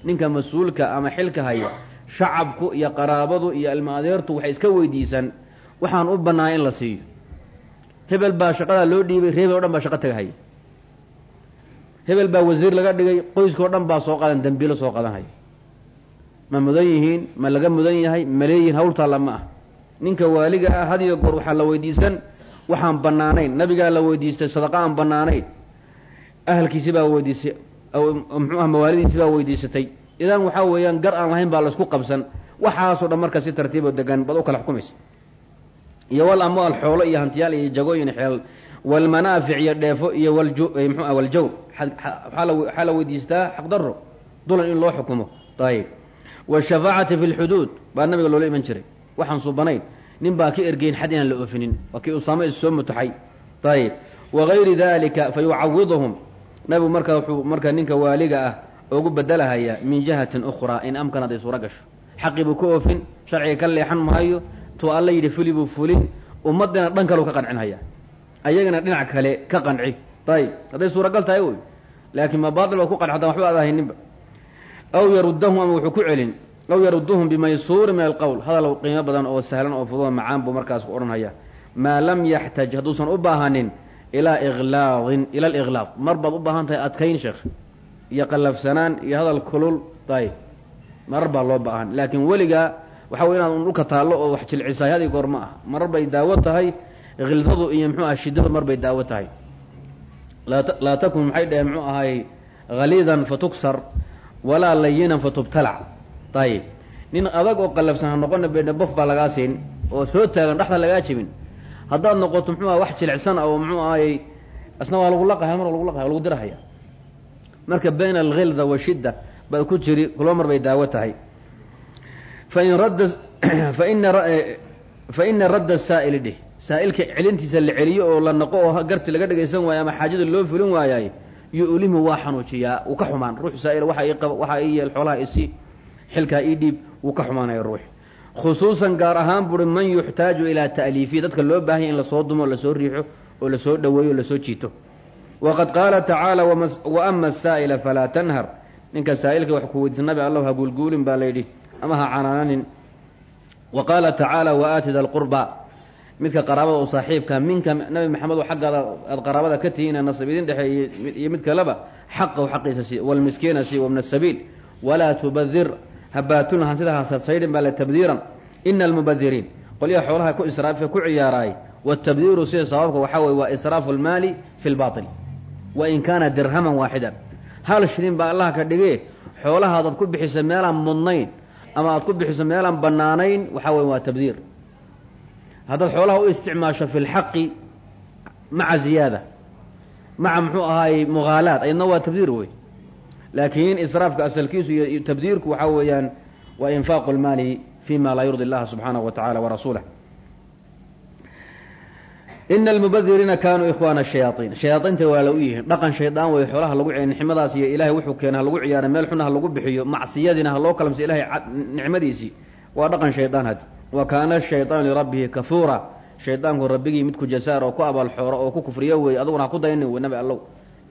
Ninka mas'uulka ama xilka haya shacabku iyo qaraabadu iyo ilma adeertu waxay iska weydiisan waxaan u bannaa in la siiyo. Hebel baa shaqadaa loo dhiibay reebel o dhan baa shaqo tagahaya hebel baa wasiir laga dhigay qoyskao dhan baa soo qadan dambiilo soo qadanhaya ma mudan yihiin ma laga mudan yahay ma leeyihiin hawltaalla ma ah. Ninka waaliga ah had iyo goor waxaa la weydiisan waxaan bannaanayn. Nabigaa la weydiistay sadaqa aan bannaanayn. Ahalkiisi baa weydiisay muxuu ah mawaalidiisi baa weydiisatay. Idan waxaa weeyaan gar aan lahayn baa laysku qabsan. Waxaasoo dhan marka si tartiiboo degan baad u kala xukumaysa iyo wal amwaal xoolo iyo hantiyaal iyo jagooyin xeel walmanaafic iyo dheefo iyo mxu ah waljawr waxaa la weydiistaa xaqdaro dulan in loo xukumo. Ayib washafaacati fi lxuduud baa nabiga loola iman jiray. Waxaan subanayn nin baa ka ergeyn xad inaan la oofinin waa kii usaama is soo mutaxay. Ayib wagayri dalika fa yucawiduhum nabigu marka wuxuu marka ninka waaliga ah ugu bedelahayaa min jihatin ukhraa in amkan hadday suuro gasho. Xaqii buu ka oofin sharciga ka leexan maayo tuu alla yidhi fuli buu fulin ummaddina dhan kaleu ka qancinhaya ayagana dhinac kale ka qanci. Ayib hadday suuragal tahay wey laakiin ma baatil baad ku qanci haddaan waxba aad ahayninba aw yaruddahum ama wuxuu ku celin. Aw yaruduhum bimaysuuri min alqowl hadal qiimo badan oo sahlan oo fudoo macaan buu markaas ku odhanhaya maa lam yaxtaj hadduusan u baahanin ilaa iklaadin ila aliklaad mar baad u baahan tahay adkayn sheekh iyo qallafsanaan iyo hadal kulul. Ayib marar baa loo baahan. Laakiin weligaa waxa wey inaad un dhulka taallo oo wax jilcisaay hadi goor ma ah marar bay daawo tahay khildadu iyo muxuu ah shiddadu mar bay daawo tahay. Laa takun maxay dhaheen muxuu ahay haliidan fatuksar walaa layinan fatubtalac ayib nin adag oo qallafsan ha noqona bedha bof baa lagaa siin oo soo taagan dhexda lagaa jebin haddaad noqoto muxuu ah wax jilicsan oo muxuu ahayy asna waa lagu laqahaya mar lagu laqahaya lagu dirahaya. Marka bayna alkhilda washidda baad ku jiri kulba mar bay daawo tahay fain radda faina fa ina radda saa'ili dheh saa'ilka celintiisa la celiyo oo la naqo oo garti laga dhagaysan waayo ama xaajada loo fulin waayaay yu'limu waa xanuujiyaa wuu ka xumaan ruux saa'il waxa ii qaba waxaa ii yeel xoolaha isi xilkaa ii dhiib wuu ka xumaanaya ruux khusuusan gaar ahaan buuri man yuxtaaju ilaa ta'liifihi dadka loo baahanya in la soo dumo la soo riixo oo la soo dhoweeyo o la soo jiito waqad qaala tacaala wa asaa'ila falaa tanhar ninka saa'ilka wax ku weydiisa nabi allahu baa layidhi ama ha canaananin. Wa qaala tacaala wa aati da lqurba midka qaraabada oo saaxiibka minka nabi maxamed xaggaada aad qaraabada ka tihiin nasab idin dhexeeye iyo mid kaleba xaqahu xaqiisa sii walmiskiina sii wabna sabiil. Walaa tubadir habaatuna hantida hasasaydhin baa la tabdiiran ina almubadiriin qolyaha xoolaha ku israafe ku ciyaaraay watabdiiru sida sababka waxaa weye waa israafu lmaali fi lbail wain kaana dirhaman waaxidan hal shilin baa allah ka dhigee xoolahaadaad ku bixisa meelaan mudnayn ama aad ku bixiso meelaan bannaanayn waxaa weye waa tabdiir haddaad xoolaha u isticmaasho fi lxaqi maca ziyaada maca muxuu ahaay mughaalaad ayadna waa tabdiir wey laakiin israafka asalkiisu iyo tabdiirku waxaa weeyaan waa infaaqu lmaali fi laa yurdi اllaha subxaanaه wa tacala warasuulah ina almubadiriina kaanuu ikhwaana shayaaiin shayaaiinta waa la u yihiin dhaqan shaydaan wey xoolaha lagu ciya nicmadaas iyo ilahay wuxuu keena ha lagu ciyaara meel xuna ha lagu bixiyo macsiyadiina ha loo kalamsiyo ilahay nicmadiisii waa dhaqan shaydaan had wa kaana shayطaanu lirabbihi kafuura shaydaanku rabbigii midku jasaar oo ku abaalxooro oo ku kufriyo wey aduguna ha ku daynin wey nabi allow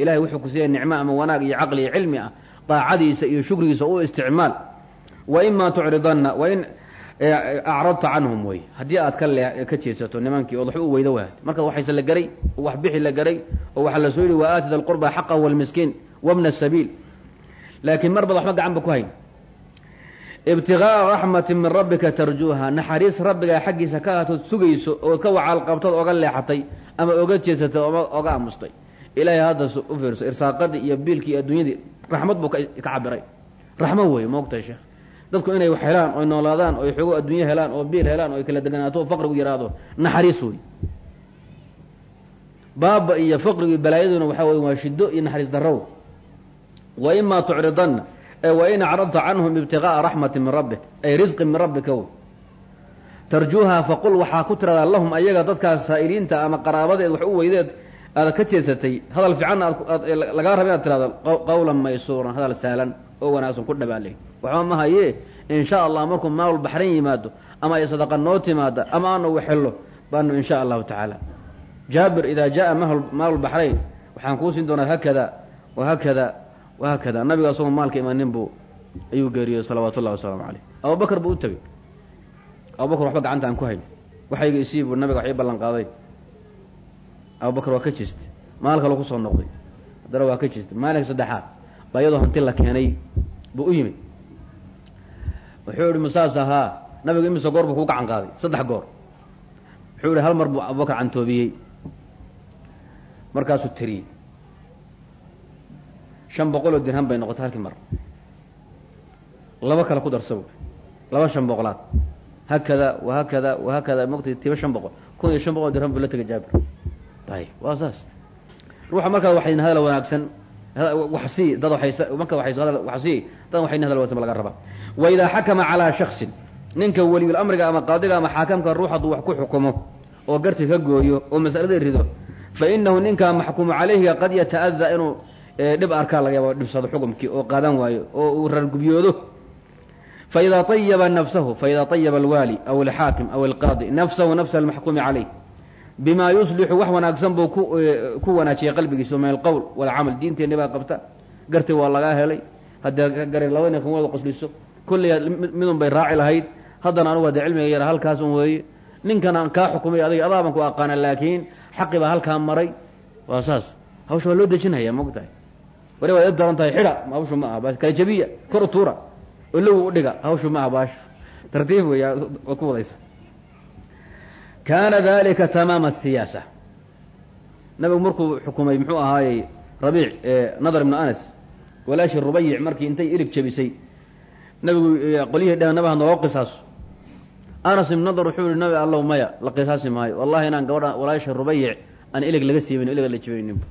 ilahay wuxuu ku siiyay nicmo ama wanaag iyo caqli iyo cilmi ah daacadiisa iyo shukrigiisa u isticmaal wa ima tucridanna wain acradta canhum wey haddii aad ka le ka jeesato nimankii ood waxba u weydo waad. Markaad waxayse la garay oo wax bixi la garay oo waxaa la soo yidhi wa aatida alqurba xaqahu walmiskiin wabna sabiil. Laakiin mar baad waxba gacanba ku hayn. Ibtigaaa raxmati min rabbika tarjuuha. Naxariis rabbigaa xaggiisa ka aatood sugayso ood ka wacaal qabtood oga leexatay ama oga jeesatay oma oga amustay. Ilaahay hadda u fiirso irsaaqadii iyo biilkii iyo adduunyadii raxmad buu ka cabiray raxmo weeye maogtahay sheekh dadku inay wax helaan oy noolaadaan oy xoogo adduunyo helaan oo biil helaan oy kala deganaato faqrigu yaraado naxariis wey baaba iyo faqrigu iyo balaayaduna waxaa wey waa shido iyo naxariis darrow wa imaa tucridanna ee wa in acradta canhum ibtigaaa raxmati min rabbik ay risqi min rabbika wey tarjuuha faqul waxaa ku tiradaa lahum ayaga dadkaas saa'iliinta ama qaraabadeed wax u weydeed aad ka jeesatay. Hadal fiicanna aad lagaa raba inaad tirahdo qawlan maysuuran hadal saalan oo wanaagsan ku dhabaaley waxba ma hayee in sha allah markuu maalul baxrayn yimaado ama ay sadaqa noo timaada ama aanu waxello baanu in sha allahu tacaala. Jaabir idaa jaa maalul baxrayn waxaan kuu siin doonaa hakada wahakada wahakada nabiga asagoo maalka imaanin buu ayuu geeriyey salawaatu wasalaamu caleyh abubakar buu u tegey abubakar waxba gacanta aan ku hayn waxayga isii buu nabiga wax ballan qaaday. Abubakar waa ka jeestay maal kale ku soo noqday. Haddana waa ka jeestay maalinka saddexaad baa iyadoo hanti la keenay buu u yimid wuxuu ihi masaas ahaa nabiga imise goor buu kuu gacan qaaday saddex goor. Wuxuu ihi hal mar buu abubakar cantoobiyey. Markaasuu tiriyey shan boqol oo dirham bay noqotay halkii mar. Laba kale ku darsa laba shan boqolaad. Hakada wahakada wahakada maqti tiba shan boqol kun iyo shan boqol dirham buu la tegay jaabir. Ayb waa saas. Ruuxa markaa waxayn hadal wanaagsan waxsii dad marka waxsii dad waxayn hadal wanaagsan ba laga rabaa xakama calaa shaksin ninka weliyul ama qaadiga ama xaakamka ruux hadduu wax ku xukumo oo garti ka gooyo oo masalada rido fa ninkaa maxkuumu calayhiga qad yata'adaa inuu dhib arkaa laga yaaba dhibsado xukumkii oo qaadan waayo oo uu rargubyoodo faidaa ayaba nafsahu faidaa ayaba alwaali aw alxaakim aw alqaadi nafsahu nafsa almaxkuumi calayh bima yuslixu wax wanaagsan buu ku wanaajiyay qalbigiisa min alqowl walcamal diinteenni baa qabta. Garti waa lagaa helay. Haddee gari laba nin kuma wada qosliso kulliya midun bay raaci lahayd. Haddana anugu hadee cilmiga yara halkaas un weeye. Ninkan aan kaa xukumay adiga adaaban ku aqaana laakiin xaqi baa halkaa maray. Waa saas. Hawsha waa loo dejinaya maogtahay wari waad daran tahay xidha. Hawshu ma aha kala jabiya kor u tuura. Oo low u dhiga hawshu ma aha baashu tartiib wey waad ku wadaysa kaana dalika tamaama asiyaasa nabigu markuu xukumay muxuu ahaayey rabiic nadar ibnu anas walaashi rubayic markii intay irig jabisay nabigu qolyihii dheh nabiha naloo qisaaso anas ibn nadar wuxuu yihi nabi allow maya la qisaasi maayo. Wallahi inaan gabadha walaashi rubayic aan ilig laga siibin ilig la jabayninba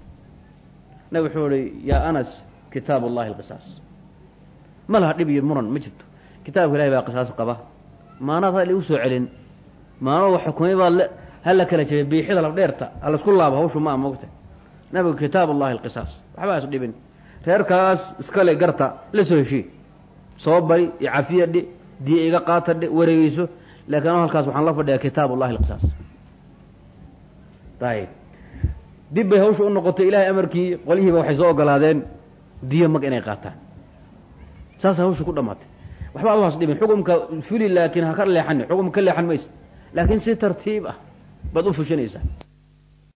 nabig wuxuu ihi yaa anas kitaab ullahi alqisaas. Ma laha dhib iyo muran ma jirto. Kitaabka ilahay baa qisaas qaba. Maanaad ha ligu soo celin wax xukumay baa hala kala jabay biixida labdheerta ha la isku laabo hawshu ma a moogta nabigu kitaab ullahi alqisaas. Waxbaa is dhibin. Reerkaas iskale garta la soo heshii. Soo bari iyo dhi diya iga qaata dhe wareegeyso laakiin ano halkaas waxaan la fadhiyaa kitaab ullahi alqisaas. Ayib dib bay hawsha u noqotay ilaahay amarkii qolyihiiba waxay soo ogolaadeen diyo mag inay qaataan. Saasa hawsha ku dhamaatay waxba allaas dhibin. Xukumka fuli laakiin ha ka leexani xukum leexan maysa laakiin si tartiib ah baad u fushanaysaa